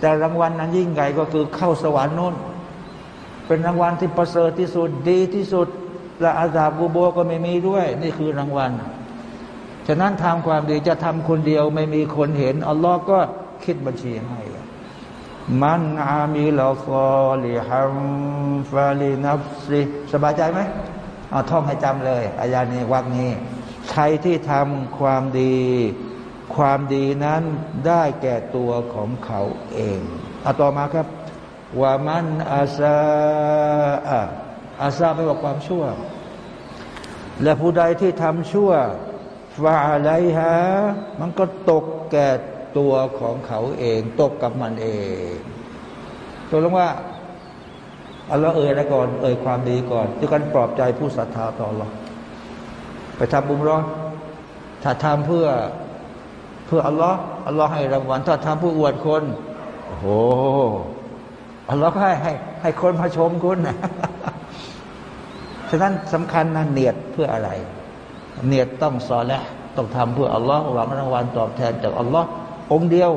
แต่รางวัลนั้นยิ่งใหญ่ก็คือเข้าสวรรค์นู้นเป็นรางวัลที่ประเสริฐที่สุดดีที่สุด และอาซาบูโบก็ไม่มีด้วย นี่คือรางวัล ฉะนั้นทำความดีจะทำคนเดียวไม่มีคนเห็น อัลลอฮ์ก็คิดบัญชีให้มันอามีลาฟอลิฮัมฟาลินับซิสบายใจไหมเอาท่องให้จำเลย อายานี้วักนี้ ใครที่ทำความดี ความดีนั้นได้แก่ตัวของเขาเองเอาต่อมาครับว่ามันอาซาอาซาไม่บอกความชั่ว และผู้ใดที่ทำชั่วฟาอะไรฮะมันก็ตกแก่ตัวของเขาเอง ตกกับมันเองตัวลงว่าอัลลอฮ์เอ่ยแล้วก่อน เอ่ยความดีก่อนด้วยการปลอบใจผู้ศรัทธาต่อเราไปทำบุญร้อนถ้าทำเพื่อ เพื่ออัลลอฮ์อัลลอฮ์ให้รางวัลถ้าทำผู้อวดคนโอ้โหอัลลอฮ์ให้ให้ให้คนมาชมคุณนะฉะนั้นสำคัญนะเนียดเพื่ออะไร เนียดต้องสอนแล้วต้องทำเพื่ออัลลอฮ์หวังรางวัลตอบแทนจากอัลลอฮ์องเดียว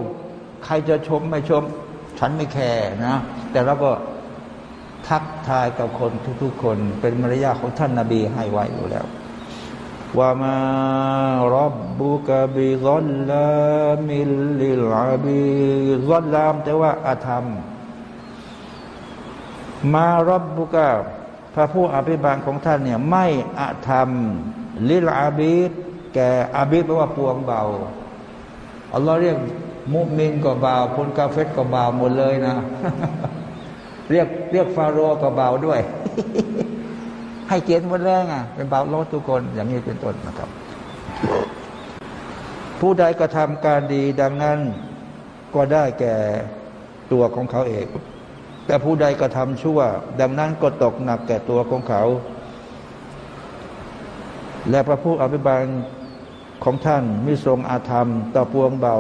ใครจะชมไม่ชม ฉันไม่แคร์นะ แต่เราก็ทักทายกับคนทุกๆคน เป็นมารยาทของท่านนาบีให้ไว้อยู่แล้ว ว่ามารับบุกบิซอลลามิลลิลอาบีซอลลามแต่ว่าอาธรรม มารับบุกพระผู้อภิบาลของท่านเนี่ยไม่อาธรรม للعبيد แก่ عبيد แปลว่าปวงบ่าวอัลลอฮ์เรียกมุมินก็บ่าวพวกกาเฟรก็บ่าวหมดเลยนะ เรียกเรียกฟาโรก็เบาด้วย ให้เกียรติหมดแรงอะเป็นเบาลดทุกคนอย่างนี้เป็นต้นนะครับ ผู้ใดกระทำการดีดังนั้นก็ได้แก่ตัวของเขาเอง แต่ผู้ใดกระทำชั่ว ดังนั้นก็ตกหนักแก่ตัวของเขา และพระผู้อภิบาลของท่านมิทรงอาธรรม ต่อปวงเบา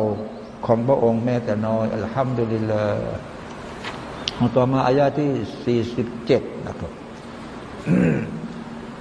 ของพระองค์แม้แต่น้อยอัลฮัมดุลิลลาห์ต่อมาอายาที่ 47 นะครับ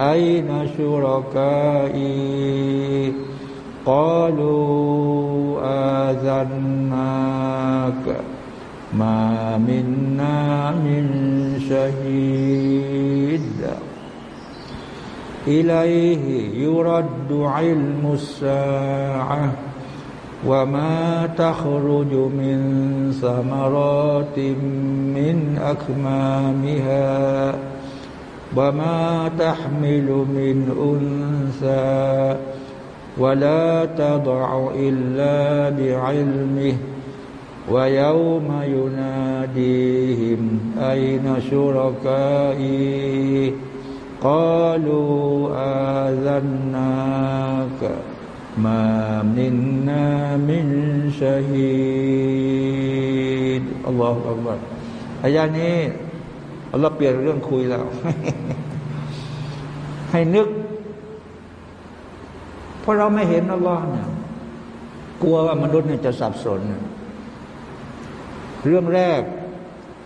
أين شركائي؟ قالوا آذناك ما منا من شهيد. إليه يرد علم الساعة وما تخرج من ثمرات من أكمامها. وما تحمل من أنثى ولا تضع إلا بعلمه ويوم يناديهم أين شركائي قالوا آذناك ما منا من شهيد الله أكبر อายานี้ อัลลอฮ์เปลี่ยนเรื่องคุยแล้ว ให้นึก เพราะเราไม่เห็นอัลลอฮ์เนี่ยกลัวว่ามนุษย์เนี่ยจะสับสน เรื่องแรก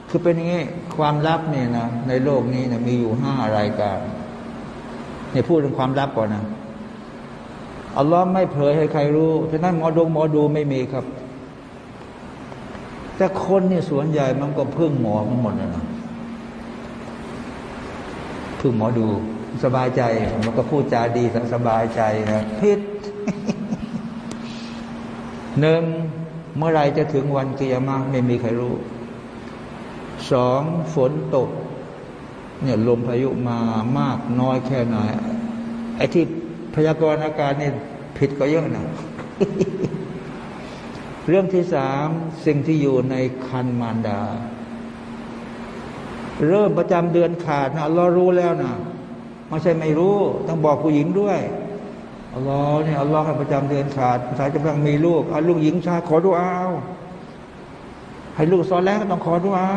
คือเป็นอย่างนี้ ความลับเนี่ยนะในโลกนี้เนี่ยมีอยู่ห้ารายการเนี่ยพูดถึงความลับก่อนนะอัลลอฮ์ไม่เผยให้ใครรู้ฉะนั้นหมอดงหมอดูไม่มีครับ แต่คนเนี่ยส่วนใหญ่มันก็พึ่งหมอมันหมดนะ พึ่งหมอดูสบายใจ มันก็พูดจาดีสบายใจนะพิษหนึ่งเมื่อไรจะถึงวันกิยามะไม่มีใครรู้สองฝนตก เนี่ยลมพายุมามากน้อยแค่ไหนไอ้ที่พยากรณ์อากาศนี่ผิดก็เยอะนะเรื่องที่สามสิ่งที่อยู่ในคันมารดา เริ่มประจำเดือนขาดนะเรารู้แล้วนะไม่ใช่ไม่รู้ ต้องบอกผู้หญิงด้วยอัลลอฮ์เนี่ยอัลลอฮ์ให้ประจำเดือนขาดสายกำลังมีลูกเอาลูกหญิงชายขอดุอาให้ลูกสอนแล้วก็ต้องขอดุอา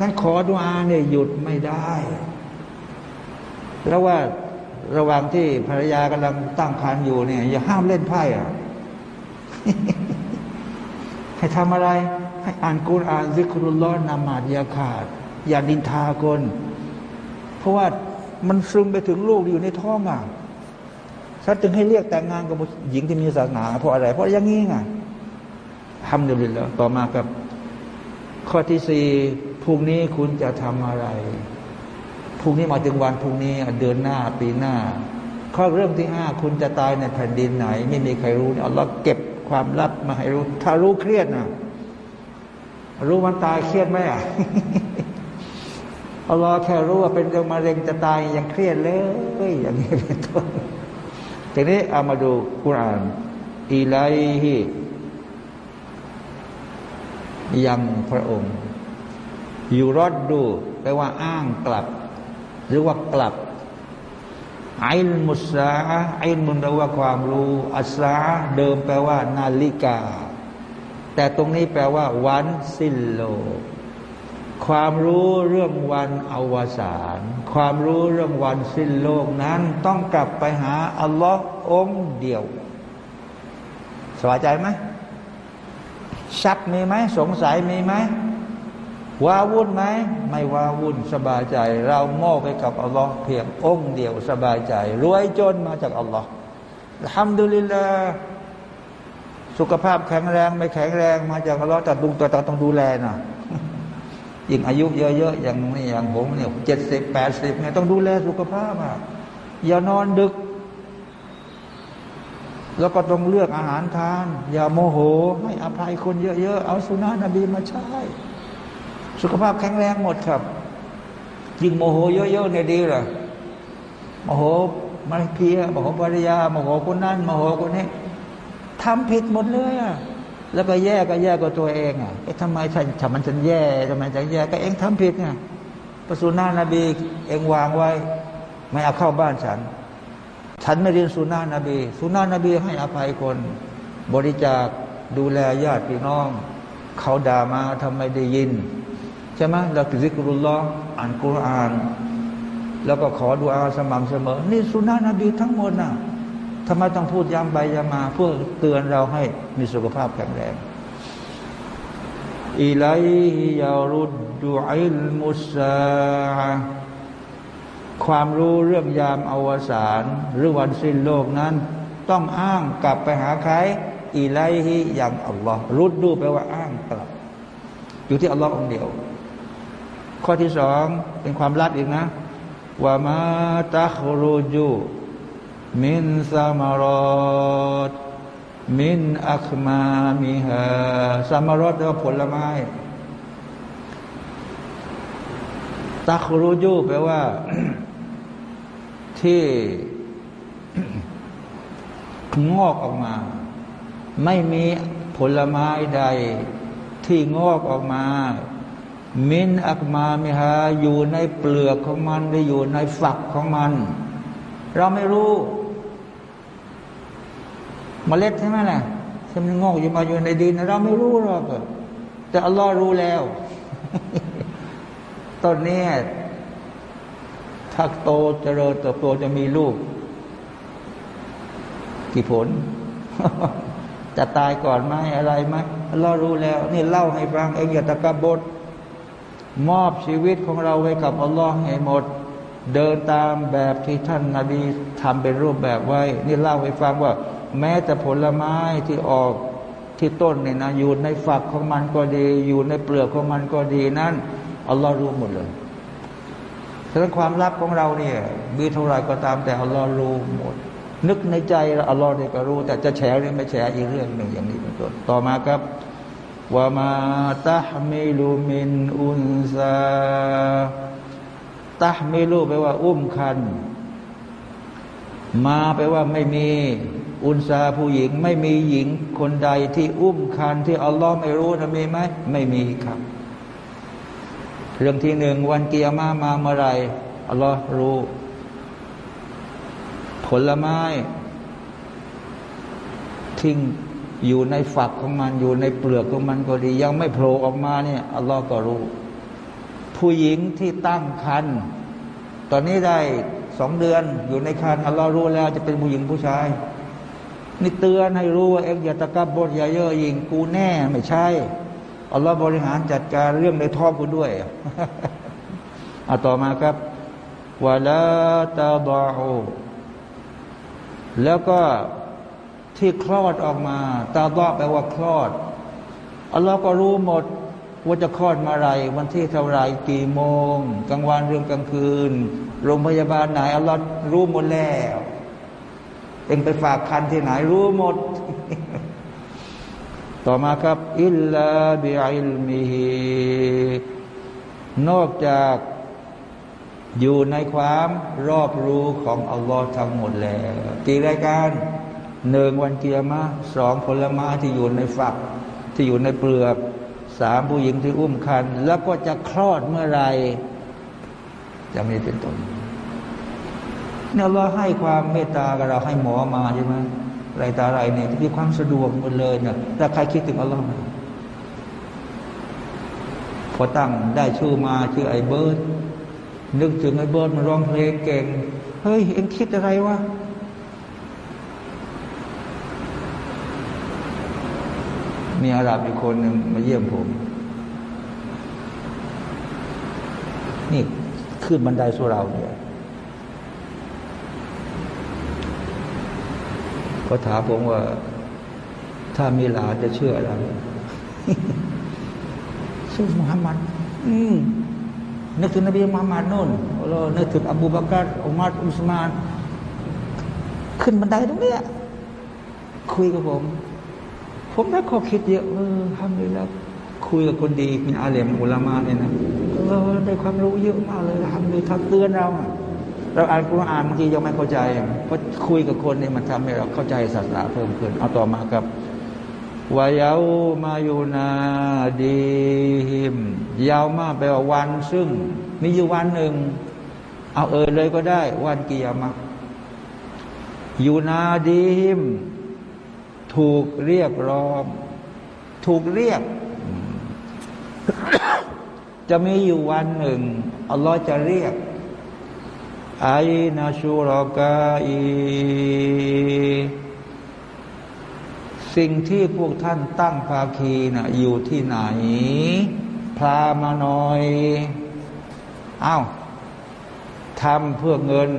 นั่นขอดุอาเนี่ยหยุดไม่ได้แล้วว่าระหว่างที่ภรรยากำลังตั้งครรภ์อยู่เนี่ย อย่าห้ามเล่นไพ่อะให้ทำอะไร ให้อ่านกุรอานซิกรุลลอฮ์นามาดยาขาด อย่าดินทาคนเพราะว่ามันซึมไปถึงลูกอยู่ในท้องอะฉันจึงให้เรียกแต่งงานกับหญิงที่มีศาสนาเพราะอะไร เพราะอย่างนี้ไงทำเดียวแล้วต่อมากับ ข้อที่สี่พรุ่งนี้คุณจะทำอะไรพรุ่งนี้มาถึงวันพรุ่งนี้เดือนหน้าปีหน้า ข้อเรื่องที่ห้าคุณจะตายในแผ่นดินไหน ไม่มีใครรู้อัลลอฮ์เก็บความลับมาให้รู้ ถ้ารู้เครียดนะรู้วันตายเครียดไหมอะ อัลลอฮ์แค่รู้ว่าเป็นมะเร็งจะตายยังเครียดเลย อย่างนี้เป็นต้นทีนี้เอามาดูกุรานอีไลฮิยังพระองค์อยู่รอดดูแปลว่าอ้างกลับ หรือว่ากลับไอลมุสาไอลมุนแปลว่าความรู้อัสาเดิมแปลว่า นาฬิกา แต่ตรงนี้แปลว่า วันสิ้นโลก ความรู้เรื่องวันอวสาน ความรู้เรื่องวันสิ้นโลกนั้นต้องกลับไปหาอัลลอฮ์องเดียว สบายใจไหมชักมีไหมสงสัยมีไหมว้าวุ่นไหมไม่ว้าวุ่นสบายใจ เรามอบไปกับอัลลอฮ์เพียงองเดียวสบายใจ รวยจนมาจากอัลลอฮ์ทำดุลิลลาสุขภาพแข็งแรงไม่แข็งแรงมาจากอัลลอฮ์แต่ดุงตัวต้องดูแลนะ ยิ่งอายุเยอะๆอย่างนี่อย่างผมเนี่ยเจ็ดสิบแปดสิบเนี่ยต้องดูแลสุขภาพอะอย่านอนดึก แล้วก็ต้องเลือกอาหารทาน อย่าโมโห ให้อภัยคนเยอะๆ เอาสุนานะนบีมาใช้สุขภาพแข็งแรงหมดครับ ยิ่งโมโหเยอะๆเนี่ยดีหรอโมโหมาเพียโมโหภรรยาโมโหคนนั้นโมโหคนนี้ทำผิดหมดเลยอะ แล้วก็แย่ก็แย่กับตัวเองอะทำไมฉันทำมันฉันแย่ทำไมฉันแย่ก็เองทำผิดไงประสูนานาบีเองวางไว้ ไม่เอาเข้าบ้านฉัน ฉันไม่เรียนสุนานะบี สุนานะบีให้อภัยคน บริจาคดูแลญาติพี่น้อง เขาด่ามาทำไมได้ยิน ใช่ไหมเราติซิกรุลลออ่านกุรอาน แล้วก็ขอดูอาสม่ำเสมอ นี่สุนานะบีทั้งหมดน่ะ ทำไมต้องพูดย้ำไปย้ำมา เพื่อเตือนเราให้มีสุขภาพแข็งแรงอิลัยยารุดดูอิลมุสาความรู้เรื่องยามอวสานหรือวันสิ้นโลกนั้น ต้องอ้างกลับไปหาใครอิไลฮิย่างอัลลอฮ์รุดดูแปลว่าอ้างกลับ อยู่ที่อัลลอฮ์องเดียว ข้อที่สองเป็นความลัดอีกนะว่ามาตัครูจู มินซามารอดมินอัคมามิฮาซามารอดแปลว่าผลไม้ตัครูจูแปลว่า ที่งอกออกมา ไม่มีผลไม้ใด ที่งอกออกมา มินอักมามิฮาอยู่ในเปลือกของมันหรืออยู่ในฝักของมัน เราไม่รู้ มเมล็ดใช่ไหมล่ะที่มันงอกอยู่มาอยู่ในดินเราไม่รู้หรอกแต่อัลลอฮ์รู้แล้วตอนนี้ถ้าโตเจริญเติบโตจะมีลูก กี่ผล จะตายก่อนไหมอะไรไหมเรารู้แล้ว นี่เล่าให้ฟังเองอย่าตะกบดมอบชีวิตของเราไว้กับอัลลอฮ์ให้หมด เดินตามแบบที่ท่านนาบีทำเป็นรูปแบบไว้ นี่เล่าให้ฟังว่า แม้แต่ผลไม้ที่ออกที่ต้นเนี่ยนะอยู่ในฝักของมันก็ดี อยู่ในเปลือกของมันก็ดีนั้นอัลลอฮ์รู้หมดเลยฉะนั้นความลับของเราเนี่ยมีเท่าไรก็ตามแต่อัลลอฮ์รู้หมด นึกในใจอัลลอฮ์เนี่ยก็รู้ แต่จะแฉหรือไม่แฉอีกเรื่องหนึ่งอย่างนี้เป็นต้นต่อมาครับว่ามาตะมิลูมินอุนซาตะมิลูแปลว่า อุ้มคัน มาแปลว่าไม่มีอุนซาผู้หญิง ไม่มีหญิงคนใดที่อุ้มคันที่อัลลอฮ์ไม่รู้นะมีไหมไม่มีครับ เรื่องที่หนึ่งวันเกียร์มามาเมื่อไรอัลลอฮ์รู้ ผลไม้ทิ้งอยู่ในฝักของมันอยู่ในเปลือกของมันก็ดี ยังไม่โผล่ออกมาเนี่ยอัลลอฮ์ก็รู้ ผู้หญิงที่ตั้งครรภ์ตอนนี้ได้ สองเดือน อยู่ในครรภ์อัลลอฮ์รู้แล้วจะเป็นผู้หญิงผู้ชาย นี่เตือนให้รู้ว่าเอ็กยาตะกับบทยาเย่อยิงกูแน่ไม่ใช่อัลลอฮ์บริหารจัดการเรื่องในท้องคุณด้วยอะต่อมาครับวะลาตาบาโอแล้วก็ที่คลอดออกมา ตาบาแปลว่าคลอดอัลลอฮ์ก็รู้หมดว่าจะคลอดมาไรวันที่เท่าไรกี่โมง กลางวันเรื่องกลางคืน โรงพยาบาลไหนอัลลอฮ์รู้หมดแล้วเองไปฝากคันที่ไหนรู้หมด ต่อมาครับ อิลลาบิอิลมิฮินอกจากอยู่ในความรอบรู้ของอัลลอฮ์ทั้งหมดแล้วกี่รายการหนึ่งวันเกียร์มาสองผลไม้ที่อยู่ในฝัก ที่อยู่ในเปลือกสามผู้หญิงที่อุ้มคัน แล้วก็จะคลอดเมื่อไร จะไม่เป็นต้นเนี่ยเราให้ความเมตตากับเราให้หมอมาใช่ไหมอะไรตาอะไรเนี่ยมีความสะดวกหมดเลยเนี่ยถ้าใครคิดถึงอัลลอฮ์ผอตั้งได้ชื่อมาชื่อไอ้เบิร์ดนึกถึงไอ้เบิร์ดมันร้องเพลงเก่ง เฮ้ย เอ็งคิดอะไรวะมีอาหรับอีกคนหนึ่งมาเยี่ยมผม นี่ ขึ้นบันไดสุเราเนี่ยเขาถามผมว่า ถ้ามีหลานจะเชื่ออะไรชื่อมุฮัมมัดอืมนึกถึงนบีมุฮัมมัดนู่นเรานึกถึงอบูบักรอุมัรอุสมาน ขึ้นบันไดตรงเนี้ยคุยกับผม ผมได้ข้อคิดเยอะเออทำเลยแล้วคุยกับคนดีมีอาเลมอุลามาเนี่ยนะ เออได้ความรู้เยอะมากเลยทำเลยทักเตือนเราเราอ่านกุรอานบางทียังไม่เข้าใจเพราะคุยกับคนเนี่ยมันทำให้เราเข้าใจศาสนาเพิ่มขึ้น เอาต่อมากับวายามายูนาดีหิม ยาวมากแปลว่าวัน ซึ่ง มีอยู่วันหนึ่ง เอาเออเลยก็ได้ วันกิยามะยูนาดีหิม ถูกเรียกร้อง ถูกเรียก จะมีอยู่วันหนึ่งอัลลอฮ์จะเรียกไอนาชูรอกาอีสิ่งที่พวกท่านตั้งภาคีนะ่ะอยู่ที่ไหน พามาหน่อยอา้าวทำเพื่อเงิน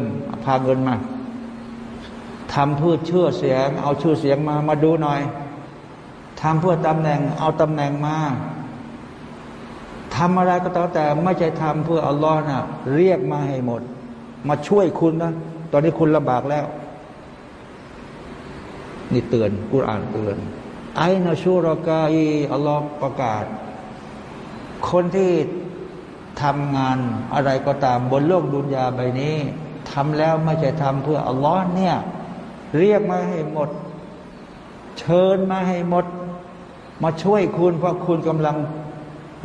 พาเงินมาทำเพื่อชื่อเสียง เอาชื่อเสียงมามาดูหน่อยทำเพื่อตำแหน่ง เอาตำแหน่งมา ทำอะไรก็ตามแต่ไม่ใช่ทำเพื่ออัลลอฮ์นะเรียกมาให้หมด มาช่วยคุณนะ ตอนนี้คุณลำบากแล้ว นี่เตือนกุรอานเตือน ไอ้นาชูรกาอีอัลลอฮ์ประกาศ คนที่ทำงานอะไรก็ตามบนโลกดุนยาใบนี้ทำแล้วไม่ใช่ทำเพื่ออัลลอฮ์เนี่ย เรียกมาให้หมด เชิญมาให้หมด มาช่วยคุณเพราะคุณกำลัง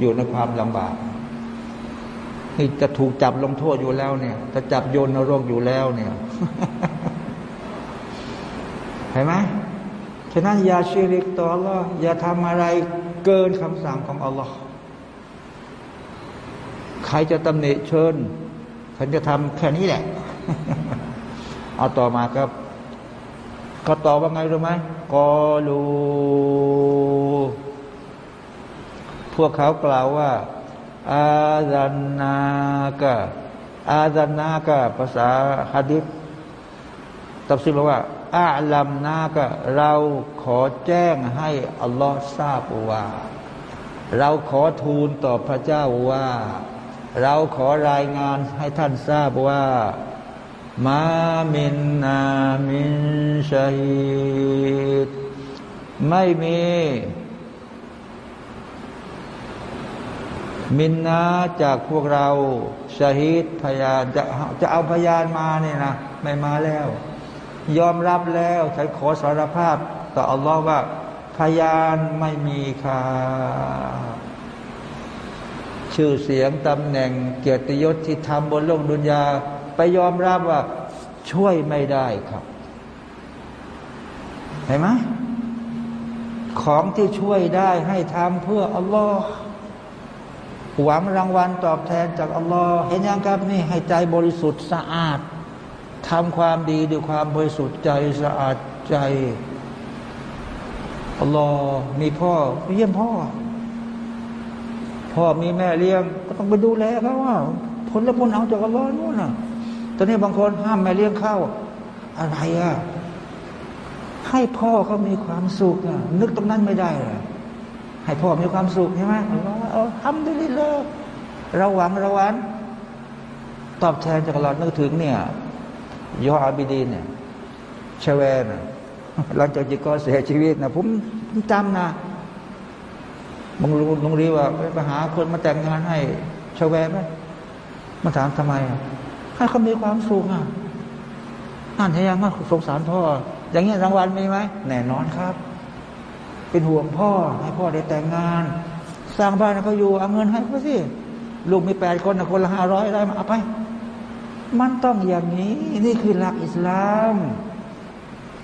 อยู่ในความลำบากนี่จะถูกจับลงโทษอยู่แล้วเนี่ยจะจับโยนนรกอยู่แล้วเนี่ยเห็นไหมฉะนั้นอย่าชีริกต่อ Allah อย่าทำอะไรเกินคำสั่งของ Allah ใครจะตำหนิเชิญฉันจะทำแค่นี้แหละ เอาต่อมาครับก็ตอบว่าไงรู้ไหมกอลู พวกเขากล่าวว่า อาดันากะอาดันากะภาษาฮะดิษตับซิบอกว่าอาลัมนากะเราขอแจ้งให้อัลลอฮ์ทราบว่า เราขอทูลต่อพระเจ้าว่า เราขอรายงานให้ท่านทราบว่ามามินนามินชาฮิดไม่มี มินนาจากพวกเราชาฮิดพยานจะจะเอาพยานมาเนี่ยนะไม่มาแล้ว ยอมรับแล้วฉันขอสารภาพ ต่ออัลลอฮ์ว่า พยานไม่มีค่าชื่อเสียงตำแหน่งเกียรติยศที่ทำบนโลกดุนยา ไปยอมรับว่าช่วยไม่ได้ครับเห็นไหมของที่ช่วยได้ให้ทำเพื่ออัลลอฮ์ หวังรางวัลตอบแทนจากอัลลอฮ์เห็นยังครับนี่ให้ใจบริสุทธิ์สะอาดทำความดีด้วยความบริสุทธิ์ใจสะอาดใจอัลลอฮ์มีพ่อเยี่ยมพ่อ พ่อมีแม่เลี้ยง ก็ต้องไปดูแลเขาว่า ผลและผลเอาจากอัลลอฮ์นู่นน่ะตอนนี้บางคนห้ามแม่เลี้ยงเข้า อะไรอะให้พ่อเขามีความสุขอะนึกตรงนั้นไม่ได้เลย ให้พ่อมีความสุขใช่ไหมเอาทำได้เลยเราหวังเราหวังตอบแทนจากเรานึกถึงเนี่ยยออาบิดีเนี่ยชเวนหลังจากจิกอเสียชีวิตนะผมผมจำนะมึงรู้มึงรีว่าไปหาคนมาแต่งงานให้ชเวนไหมมาถามทำไม ให้เขามีความสุขอะนั่นเห็นยังสงสารพ่ออย่างเงี้ยรางวัลมีไหมแน่นอนครับ เป็นห่วงพ่อ ให้พ่อได้แต่งงาน สร้างบ้านเขาอยู่เอาเงินให้เขาสิลูกมีแปดคนคนละห้าร้อยได้มาเอาไป มันต้องอย่างนี้ นี่คือหลักอิสลาม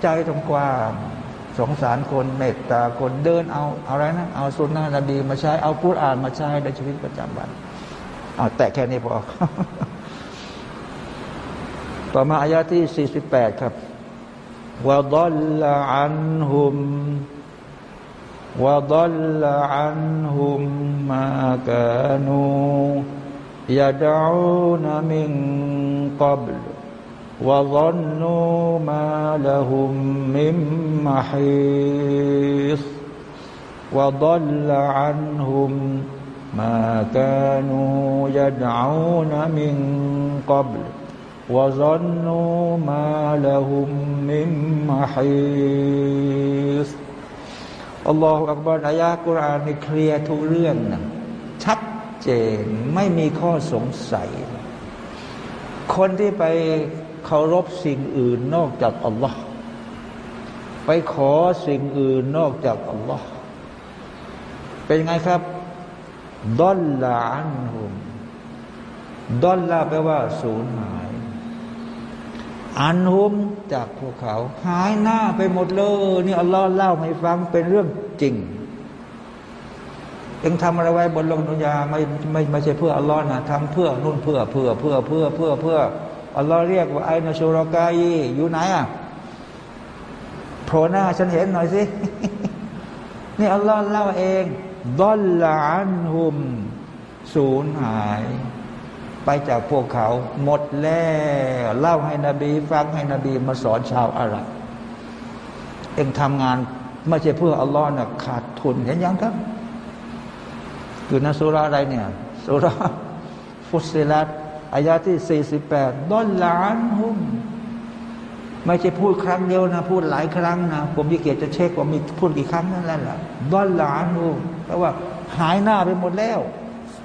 ใจตรงกว้างสงสารคนเมตตาคนเดินเอาอะไรนะเอาสุนนะนบีมาใช้เอากุรอานมาใช้ในชีวิตประจำวันเอาแต่แค่นี้พอต่อมาอายาที่ 48 ครับว่าดัลละอันหุมว่าดัลลอันหุม وضل عنهم ما كانوا يدعون من قبل وظنوا ما لهم من محيص وضل عنهم ما كانوا يدعون من قبل وظنوا ما لهم من محيص อัลลอฮฺอักบารอายะกุรอานในเคลียร์ทุกเรื่องนะชัดเจนไม่มีข้อสงสัย คนที่ไปเคารพสิ่งอื่นนอกจากอัลลอฮ์ไปขอสิ่งอื่นนอกจากอัลลอฮ์เป็นไงครับดอลลาอันหุมดอลลาแปลว่าสูญหาย อันหุมจากพวกเขา หายหน้าไปหมดเลยนี่อัลลอฮ์เล่าให้ฟังเป็นเรื่องจริงเองทำอะไรไว้บนโลกดุนยาไม่ไม่ไม่ใช่เพื่ออัลลอฮ์นะทำเพื่อนู่นเพื่อเพื่อเพื่อเพื่อเพื่อเพื่ออัลลอฮ์เรียกว่าไอ้นชูรกายอยู่ไหนอะโผล่หน้าฉันเห็นหน่อยสินี่อัลลอฮ์เล่าเองดอลลานหุมสูญหาย ไปจากพวกเขาหมดแล้วเล่าให้นบีฟังให้นบีมาสอนชาวอาหรับเองทำงานไม่ใช่เพื่ออัลลอฮ์นะขาดทุนเห็นยังครับคือนัสุราอะไรเนี่ยสุราฟุตซิลัตอายาที่ 48ดอลลานหุมไม่ใช่พูดครั้งเดียวนะ พูดหลายครั้งนะ ผมมีเกียรติจะเช็คว่ามีพูดกี่ครั้งนั่นแหละดอลลานหุมแปลว่าหายหน้าไปหมดแล้ว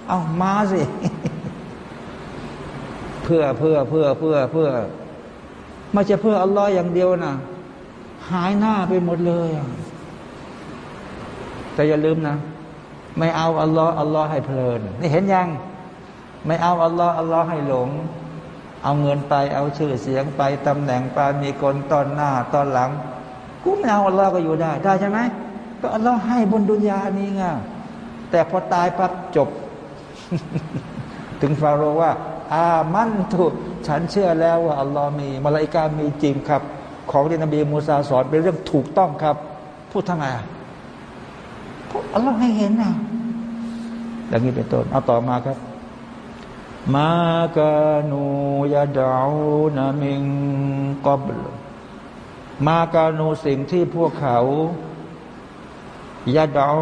เอามาสิ พื่อเพื่อเพื่อเพื่อเพื่อไม่ใช่เพื่ออัลลอฮ์อย่างเดียวนะหายหน้าไปหมดเลยแต่อย่าลืมนะ ไม่เอาอัลลอฮ์อัลลอฮ์ให้เพลิน นี่เห็นยัง ไม่เอาอัลลอฮ์อัลลอฮ์ให้หลง เอาเงินไปเอาชื่อเสียงไปตำแหน่งไปมีคนตอนหน้าตอนหลังกูไม่เอาอัลลอฮ์ก็อยู่ได้ ได้ใช่ไหมก็อัลลอฮ์ให้บนดุนยานี้ไงแต่พอตายปั๊บจบ ถึงฟาโรห์ว่า อามันถูกฉันเชื่อแล้วว่าอัลลอฮ์มีมาลาอิกามีจริงครับ ของที่นบีมูซาสอนเป็นเรื่องถูกต้องครับ พูดทำไมอะอัลลอฮ์ให้เห็นนะอย่างนี้เป็นต้นเอาต่อมาครับ มากานูยาดาวนามิงกอบลมากานูสิ่งที่พวกเขายาดาว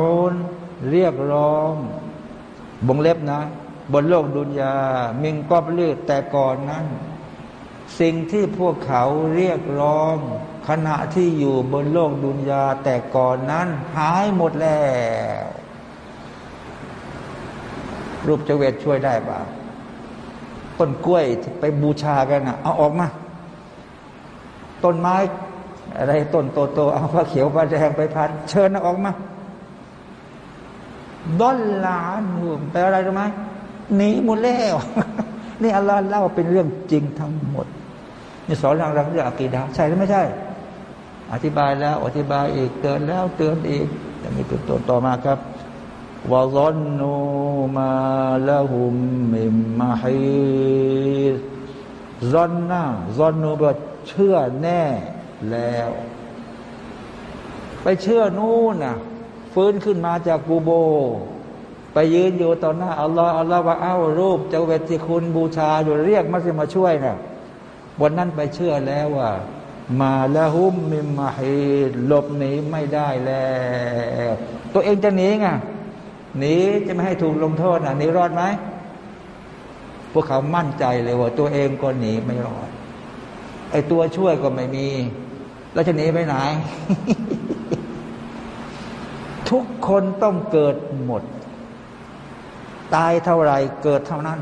เรียกร้องบงเล็บนะ บนโลกดุนยา มิงกอบเลือดแต่ก่อนนั้น สิ่งที่พวกเขาเรียกร้อง ขณะที่อยู่บนโลกดุนยาแต่ก่อนนั้น หายหมดแล้ว รูปเจเวตช่วยได้ป่าต้นกล้วยไปบูชากันนะเอาออกมา ต้นไม้อะไรต้นโตๆเอาผ้าเขียวผ้าแดงไปพันเชิญออกมาดอลลานหูแปลอะไรรู้ไหม หนีหมดแล้วนี่อัลลอฮ์เล่าเป็นเรื่องจริงทั้งหมดนี่สอนเราเรื่องอะกีดาใช่หรือไม่ใช่ อธิบายแล้วอธิบายอีกเตือนแล้วเตือนอีกอย่างนี้เป็นตัวต่อมาครับวะซอนนูมาละหุมมิมมาฮีซอนนาซอนนูแบบเชื่อแน่แล้ว ไปเชื่อนู่นน่ะ ฟื้นขึ้นมาจากกูโบ ไปยืนอยู่ต่อหน้าอัลลอฮ์อัลลอฮ์ว่าเอ้ารูปเจ้าเวทที่คุณบูชาอยู่เรียกมาสิมาช่วยนะ่ะวันนั้นไปเชื่อแล้วว่า มาละหุมมิมาฮีหลบหนีไม่ได้แล้ว ตัวเองจะหนีไงหนีจะไม่ให้ถูกลงโทษนะหนีรอดไหมพวกเขามั่นใจเลยว่า ตัวเองก็หนีไม่รอดไอ้ตัวช่วยก็ไม่มี แล้วจะหนีไปไหน ทุกคนต้องเกิดหมด ตายเท่าไรเกิดเท่านั้น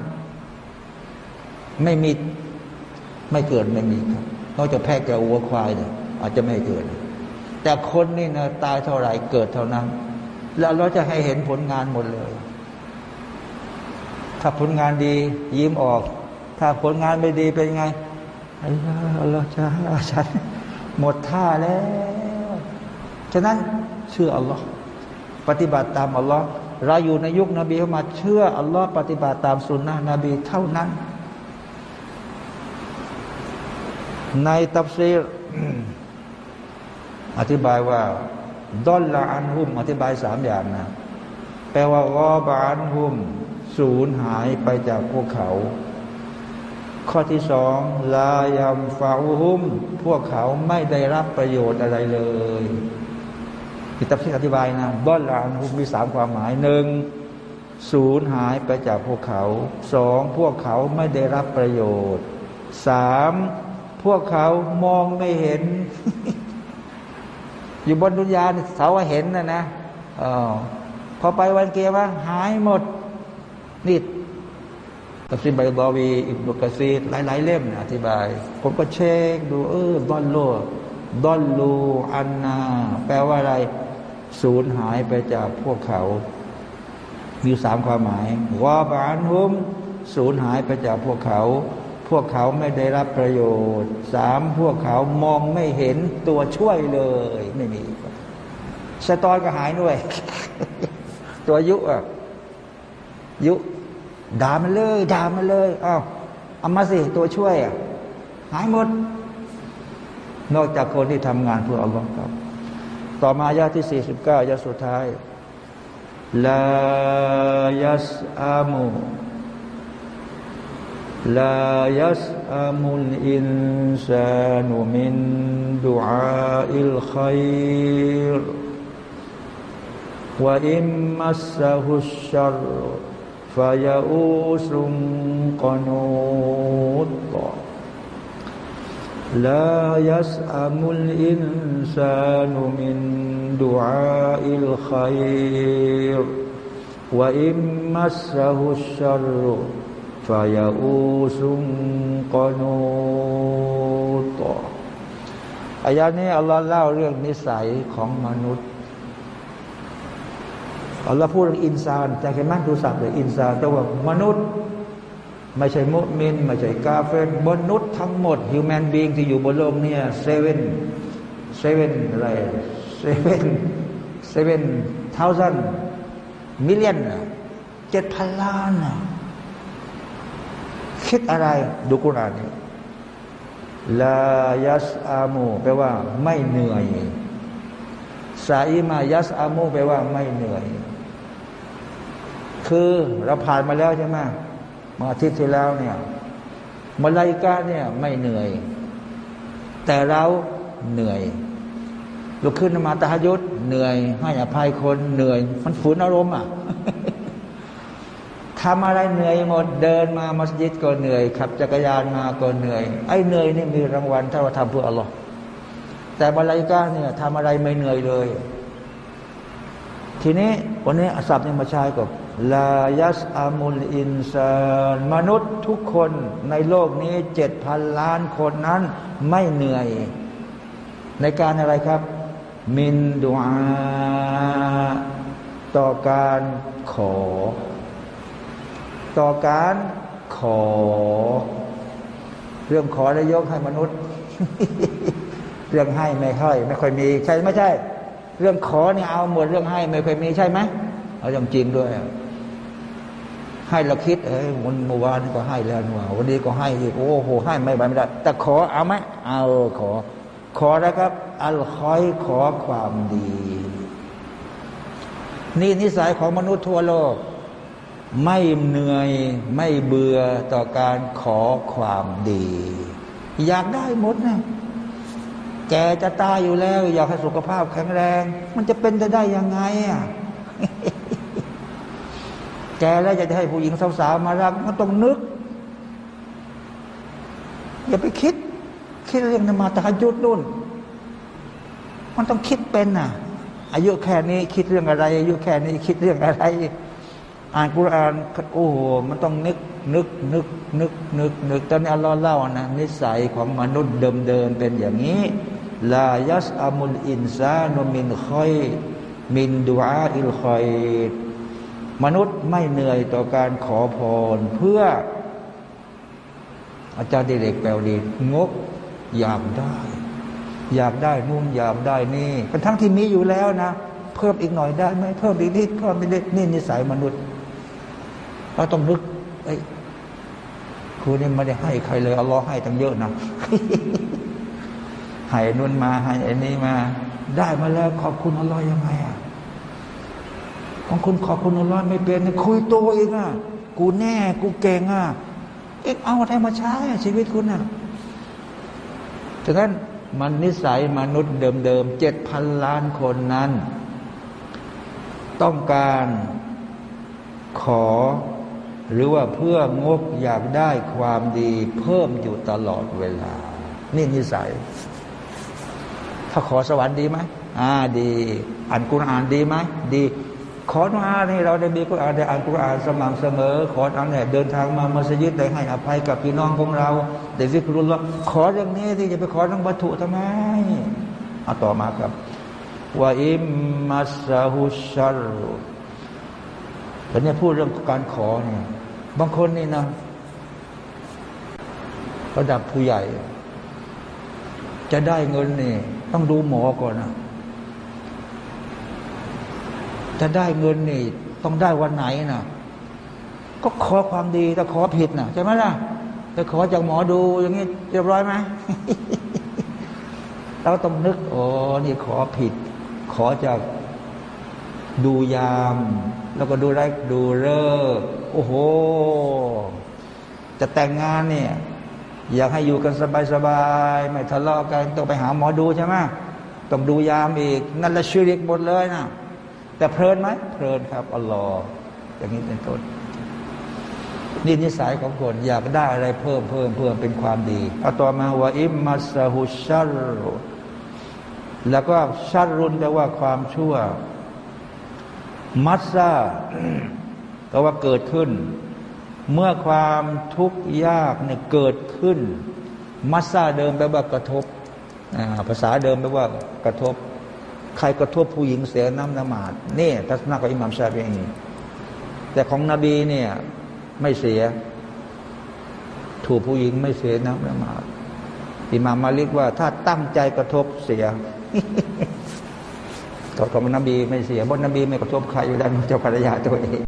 ไม่มีไม่เกิดไม่มีครับนอกจากแพะกับวัวควายเนี่ยอาจจะไม่เกิด แต่คนนี่นะตายเท่าไรเกิดเท่านั้น แล้วเราจะให้เห็นผลงานหมดเลย ถ้าผลงานดียิ้มออก ถ้าผลงานไม่ดีเป็นไงอัลลอฮ์จะฉันหมดท่าแล้ว ฉะนั้นเชื่ออัลลอฮ์ปฏิบัติตามอัลลอฮ์ เราอยู่ในยุคนบีเข้ามาเชื่ออัลลอฮ์ปฏิบัติตามสุนนะนบีเท่านั้น ในตัฟซีรอธิบายว่าดอลละอันหุม อธิบายสามอย่างนะ แปลว่ารอบานหุม สูญหายไปจากพวกเขา ข้อที่สองลายามฟาหุม พวกเขาไม่ได้รับประโยชน์อะไรเลย คิตับที่อธิบายนะดอลละอันหุมมีสามความหมายหนึ่งสูญหายไปจากพวกเขาสองพวกเขาไม่ได้รับประโยชน์สามพวกเขามองไม่เห็น อยู่บนดุนยาเสาเห็นนะนะอพอไปวันเกียร์ว่าหายหมดนิดตัสิบายบาวีอิบนุกะซีดหลาย ๆ เล่มอธิบาย ผมก็เช็คดู เออดอนโลดอนลูอันนา แปลว่าอะไร สูญหายไปจากพวกเขา มีสามความหมายวาบานหุมสูญหายไปจากพวกเขา พวกเขาไม่ได้รับประโยชน์สามพวกเขามองไม่เห็นตัวช่วยเลย ไม่มีสตอนก็หายด้วย ตัวยุอะยุด่ามันเลยด่ามันเลยอ้าวเอามาสิตัวช่วยอะหายหมด นอกจากคนที่ทำงานเพื่ออัลลอฮ์ครับ ต่อมายาที่สี่สิบเก้ายาสุดท้าย ลายัสอามุลอินซานุมินดุอาอิลขัยร์ว่าอิมมัสฮุชรุฟายาอูซุงกนูตอายะฮ์นี้อัลลอฮ์เล่าเรื่องนิสัยของมนุษย์อัลลอฮ์พูดเรื่อง إنسان แต่เห็นไหมดูศัพท์เลย إنسان แปลว่ามนุษย์ ไม่ใช่มุมินไม่ใช่กาเฟรมนุษย์ทั้งหมด human being ที่อยู่บนโลกเนี่ย seven seven อะไร seven seven thousand million เจ็ดพันล้านอะคิดอะไรดูกุรานนี่ลายัสอามูแปลว่า ไม่เหนื่อยสาอิมายัสอามูแปลว่าไม่เหนื่อย คือเราผ่านมาแล้วใช่ไหม มาอาทิตย์ที่แล้วเนี่ยมาลายกาเนี่ยไม่เหนื่อย แต่เราเหนื่อยลุกขึ้นมาตาหยุดเหนื่อย ให้อภัยคนเหนื่อย มันฝืนอารมณ์อะทำอะไรเหนื่อยหมดเดินมามัสยิดก็เหนื่อยขับจักรยานมาก็เหนื่อย ไอ้เหนื่อยนี่มีรางวัลถ้าเราทำเพื่ออัลลอฮ์แต่บาลายกาเนี่ยทำอะไรไม่เหนื่อยเลย ทีนี้วันนี้อับเนี่ยมาใช้กับ ลายัสอามุลอินซานมนุษย์ทุกคนในโลกนี้เจ็ดพันล้านคนนั้นไม่เหนื่อย ในการอะไรครับ มินดูอาต่อการขอ ต่อการขอ เรื่องขอได้ยกให้มนุษย์ เรื่องให้ไม่ค่อย ไม่ค่อยมีใช่ไม่ใช่ เรื่องขอเนี่ยเอาหมดเรื่องให้ไม่ค่อยมีใช่ไหมเอาจริงด้วย ให้เราคิดเอ้ยวันเมื่อวานก็ให้แล้วหนูวันนี้ก็ให้อีกโอ้โหให้ไม่ไม่ได้ แต่ขอเอาไหมเอาขอ ขอแล้วครับ อัลคอยขอความดี นี่นิสัยของมนุษย์ทั่วโลก ไม่เหนื่อยไม่เบื่อต่อการขอความดี อยากได้หมดนะแกจะตายอยู่แล้ว อยากให้สุขภาพแข็งแรง มันจะเป็นจะได้ยังไงอะ กแล้วจะให้ผู้หญิงสาวๆมารักมันต้องนึก อย่าไปคิด คิดเรื่องนมาตายุดนุ่น มันต้องคิดเป็นน่ะ อายุแค่นี้คิดเรื่องอะไร อายุแค่นี้คิดเรื่องอะไร อ่านกุรอานโอ้โหมันต้องนึกนึกนึกนึกนึกนึกตอนนี้อัลลอฮ์เล่านะนิสัยของมนุษย์เดิมๆเป็นอย่างนี้ลายัสอามุลอินซานุมินคอย มินดูอาอิลคอย มนุษย์ไม่เหนื่อยต่อการขอพรเพื่อ อาจารย์เด็กแปลดีงกอยากได้ อยากได้นู่นอยากได้นี่เป็นทั้งที่มีอยู่แล้วนะ เพิ่มอีกหน่อยได้ไหมเพิ่มอีกนิดเพิ่มอีกนิดนี่นิสัยมนุษย์เราต้องนึกไอ้ครูนี่ไม่ได้ให้ใครเลยอัลลอฮ์ให้ตั้งเยอะนะให้นุ่นมาให้ไอ้นี้มา ได้มาแล้วขอบคุณอัลลอฮ์ยังไงอะ ของคุณขอบคุณอัลลอฮ์ไม่เป็นคุยโตเองอะกูแน่ กูเก่งอะเอ็งเอาอะไรมาใช้ชีวิตคุณอะฉะนั้นมันนิสัยมนุษย์เดิมๆเจ็ดพันล้านคนนั้น ต้องการขอ หรือว่าเพื่องกอยากได้ความดีเพิ่มอยู่ตลอดเวลา นี่นิสัย ถ้าขอสวรรค์ดีไหมอ่าดี อ่านกุรอานดีไหมดี ขอดุอาให้เราได้มีกุรอานได้อ่านกุรอานสม่ำเสมอ ขออันเนี่ยเดินทางมามัสยิดได้ให้อภัยกับพี่น้องของเราได้ซิกรุลละขอเรื่องนี้ที่จะไปขอเรื่องวัตถุทำไมเอาต่อมาครับว่าอิมมัสฮุชัรแต่เนี่ยพูดเรื่องการขอเนี่ยบางคนนี่นะระดับผู้ใหญ่ จะได้เงินนี่ ต้องดูหมอก่อนนะ จะได้เงินนี่ต้องได้วันไหนนะก็ขอความดีแต่ขอผิดนะใช่ไหมล่ะจะขอจากหมอดูอย่างนี้เรียบร้อยไหมเราต้องนึกโอ้นี่ขอผิด ขอจากดูยาม แล้วก็ดูไรดูเลิกโอ้โห จะแต่งงานเนี่ย อยากให้อยู่กันสบายๆไม่ทะเลาะกันต้องไปหาหมอดูใช่ไหมต้องดูยามอีก นั่นละชีริกหมดเลยนะ แต่เพลินไหมเพลินครับอัลลอฮ์อย่างนี้เป็นต้นนี่นิสัยของคนอยากได้อะไรเพิ่มเพิ่มเพิ่มเป็นความดีเอาต่อมาว่าอิมมัสฮุชัรแล้วก็ชัรรุนแปลว่าความชั่ว มัสซาแปลว่าเกิดขึ้น เมื่อความทุกข์ยากเนี่ยเกิดขึ้น มัสซาเดิมแปลว่ากระทบภาษาเดิมแปลว่ากระทบ ใครกระทบผู้หญิงเสียน้ำนมาดนี่ทัศนะของอิหม่ามชาบีอีแต่ของนบีเนี่ยไม่เสีย ถูกผู้หญิงไม่เสียน้ำนมาดอิหม่ามมาลิกว่า ถ้าตั้งใจกระทบเสียตัวของนบีไม่เสียเพราะนบีไม่กระทบใครอยู่แล้วเจ้าภรรยาตัวเอง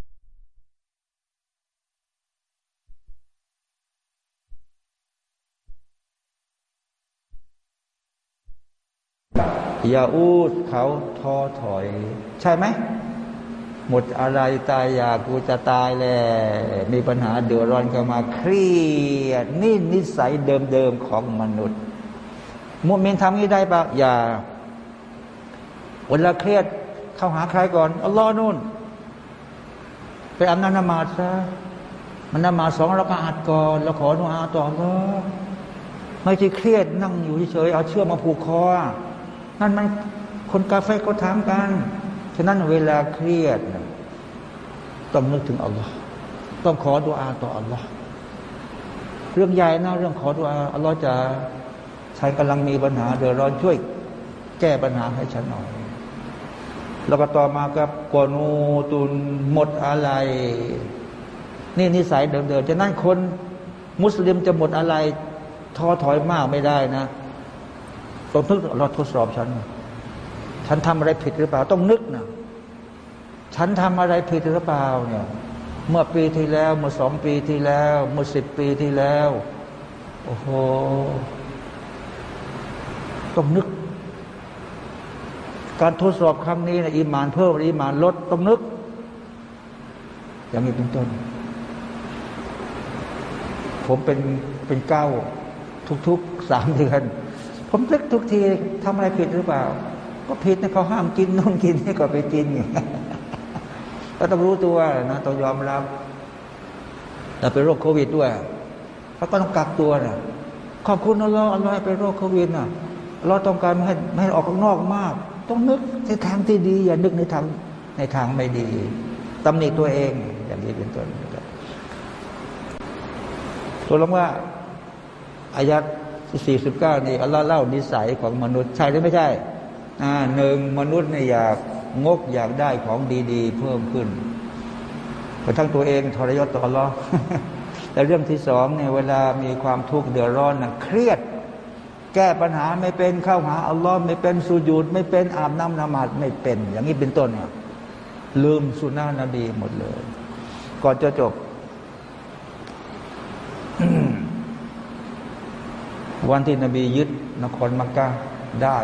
อ ยาอูดเขาท้อถอย ใช่ไหม หมดอะไรตายอยากกูจะตายแล้วมีปัญหาเดือดร้อนก็มาเครียดนี่นิสัยเดิมๆของมนุษย์มุมินทำนี้ได้ปะอย่าเวลาเครียดเข้าหาใครก่อนอัลลอฮ์นู่น ไปอาบน้ำนมาซะมันนมาสองเราก็อาดก่อนแล้วขอดุอาต่ออัลลอฮ์ไม่ใช่เครียดนั่งอยู่เฉยเอาเชือกมาผูกคอ นั่นมันคนกาแฟก็ถามกันฉะนั้นเวลาเครียดต้องนึกถึงอัลลอฮ์ต้องขอดุอาต่ออัลลอฮ์เรื่องใหญ่นะเรื่องขอดุอาอัลลอฮ์จะฉันกำลังมีปัญหาเดือดร้อนช่วย แก้ปัญหาให้ฉันหน่อย แล้วก็ต่อมากับกวนูตุนหมดอะไร นี่นิสัยเดิมๆฉะนั้นคน มุสลิมจะหมดอะไรท้อถอยมากไม่ได้นะ ต้องนึกเราทดสอบฉัน ฉันทำอะไรผิดหรือเปล่า ต้องนึกนะฉันทำอะไรผิดหรือเปล่าเนี่ย เมื่อปีที่แล้ว เมื่อสองปีที่แล้ว เมื่อสิบปีที่แล้ว โอ้โห ต้องนึก การทดสอบครั้งนี้นะอิมานเพิ่มอิมานลดต้องนึก อย่างนี้เป็นต้น ผมเป็นเป็นเก้าทุกๆสามเดือน ผมนึกทุกทีทำอะไรผิดหรือเปล่า ก็ผิดนะเขาห้ามกินนู่นกินนี่ก็ไปกินก็ต้องรู้ตัวนะต้องยอมรับแต่เป็นโรคโควิดด้วยเขาก็ต้องกักตัวนะขอบคุณอัลลอฮ์อัลลอฮ์ให้เป็นโรคโควิดนะเราต้องการไม่ให้ไม่ให้ออกข้างนอกมาก ต้องนึกในทางที่ดี อย่านึกในทางในทางไม่ดีตำหนิตัวเอง อย่างนี้เป็นต้นตัวลงว่าอายัด สี่สิบเก้านี่อัลลอฮ์เล่านิสัยของมนุษย์ ใช่หรือไม่ใช่หนึ่งมนุษย์เนี่ยอยากงกอยากได้ของดีๆ เพิ่มขึ้นกระทั่งตัวเองทรยศต่ออัลลอฮ์แต่เรื่องที่สองเนี่ยเวลามีความทุกข์เดือดร้อนนะเครียด แก้ปัญหาไม่เป็นเข้าหาอัลลอฮ์ไม่เป็นสุญูดไม่เป็นอาบน้ำนมาดไม่เป็น อย่างนี้เป็นต้นเนี่ยลืมสุนนะนบีหมดเลย ก่อนจะจบ วันที่นบียึดนครมักกะได้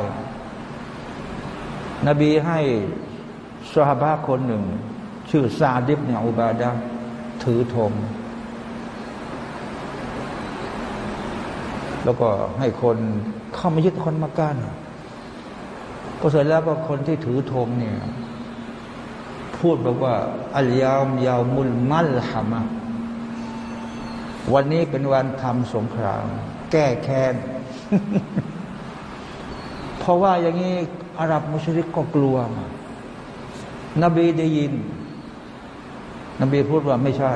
นบีให้สฮาบะคนหนึ่ง ชื่อซาดิบเนี่ยอุบาดาถือธงแล้วก็ให้คนเข้ามายึดคนมากันพอเสร็จแล้วก็คนที่ถือธงเนี่ยพูดบอกว่าอัลยามยาวมุลมัลฮามะวันนี้เป็นวันทำสงคราม แก้แค้นเพราะว่าอย่างนี้อาหรับมุชริกก็กลัวมา นบีได้ยิน นบีพูดว่าไม่ใช่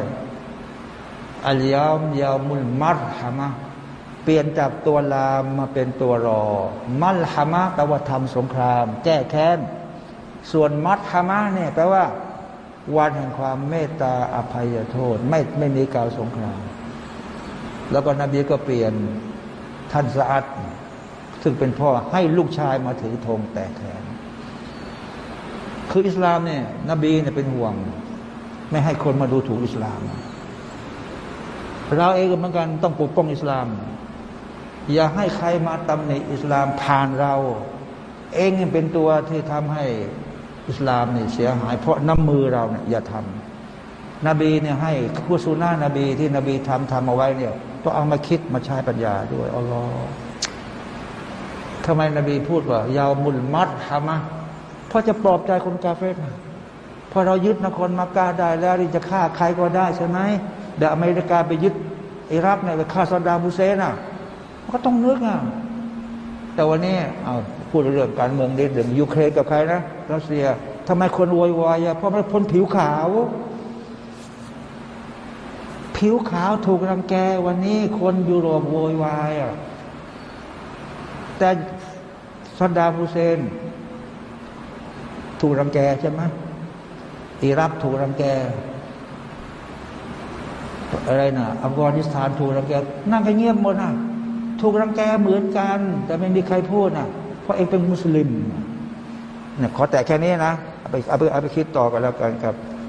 อัลยามยามุลมัลฮามะเปลี่ยนจากตัวลามมาเป็นตัวรอ มัลฮามะแปลว่าทำสงคราม แก้แค้น ส่วนมัดฮามะเนี่ยแปลว่า วันแห่งความเมตตาอภัยโทษ ไม่ไม่มีการสงคราม แล้วก็นบีก็เปลี่ยนท่านสะอาดซึ่งเป็นพ่อให้ลูกชายมาถือธงแตกแขน คืออิสลามเนี่ยนบีเนี่ยเป็นห่วง ไม่ให้คนมาดูถูกอิสลาม เราเองเหมือนกันต้องปกป้องอิสลาม อย่าให้ใครมาตำหนิอิสลามผ่านเรา เองเป็นตัวที่ทำให้อิสลามเนี่ยเสียหาย เพราะน้ำมือเราเนี่ยอย่าทำนบีเนี่ยให้ผู้สุนานะนบีที่นบีทำทำเอาไว้เนี่ย ต้องเอามาคิดมาใช้ปัญญาด้วยอัลลอฮ์ทำไมนบีพูดว่ายาวมุลมัดฮามะเพราะจะปลอบใจคนกาเฟรพอเรายึดนครมักกะได้แล้วจะฆ่าใครก็ได้ใช่ไหมเดี๋ยวอเมริกาไปยึดอิรักเนี่ยไปฆ่าซาดามุเซนอะมันก็ต้องนึกอะแต่วันนี้เอาพูดเรื่องการเมืองเด็ดๆยูเครนกับใครนะรัสเซียทำไมคนโวยวายเพราะมันพ้นผิวขาว ผิวขาวถูกรังแกวันนี้คนยุโรปโวยวายอะแต่ซัดดามูเซน ถูกรังแกใช่ไหมอิรักถูกรังแก อะไรนะอัฟกานิสถานถูกรังแก นั่งกันเงียบหมดอะถูกรังแกเหมือนกัน แต่ไม่มีใครพูดนะเพราะเองเป็นมุสลิมเนี่ยขอแต่แค่นี้นะเอาไปเอาไปเอาไปคิดต่อกันแล้วกันครับ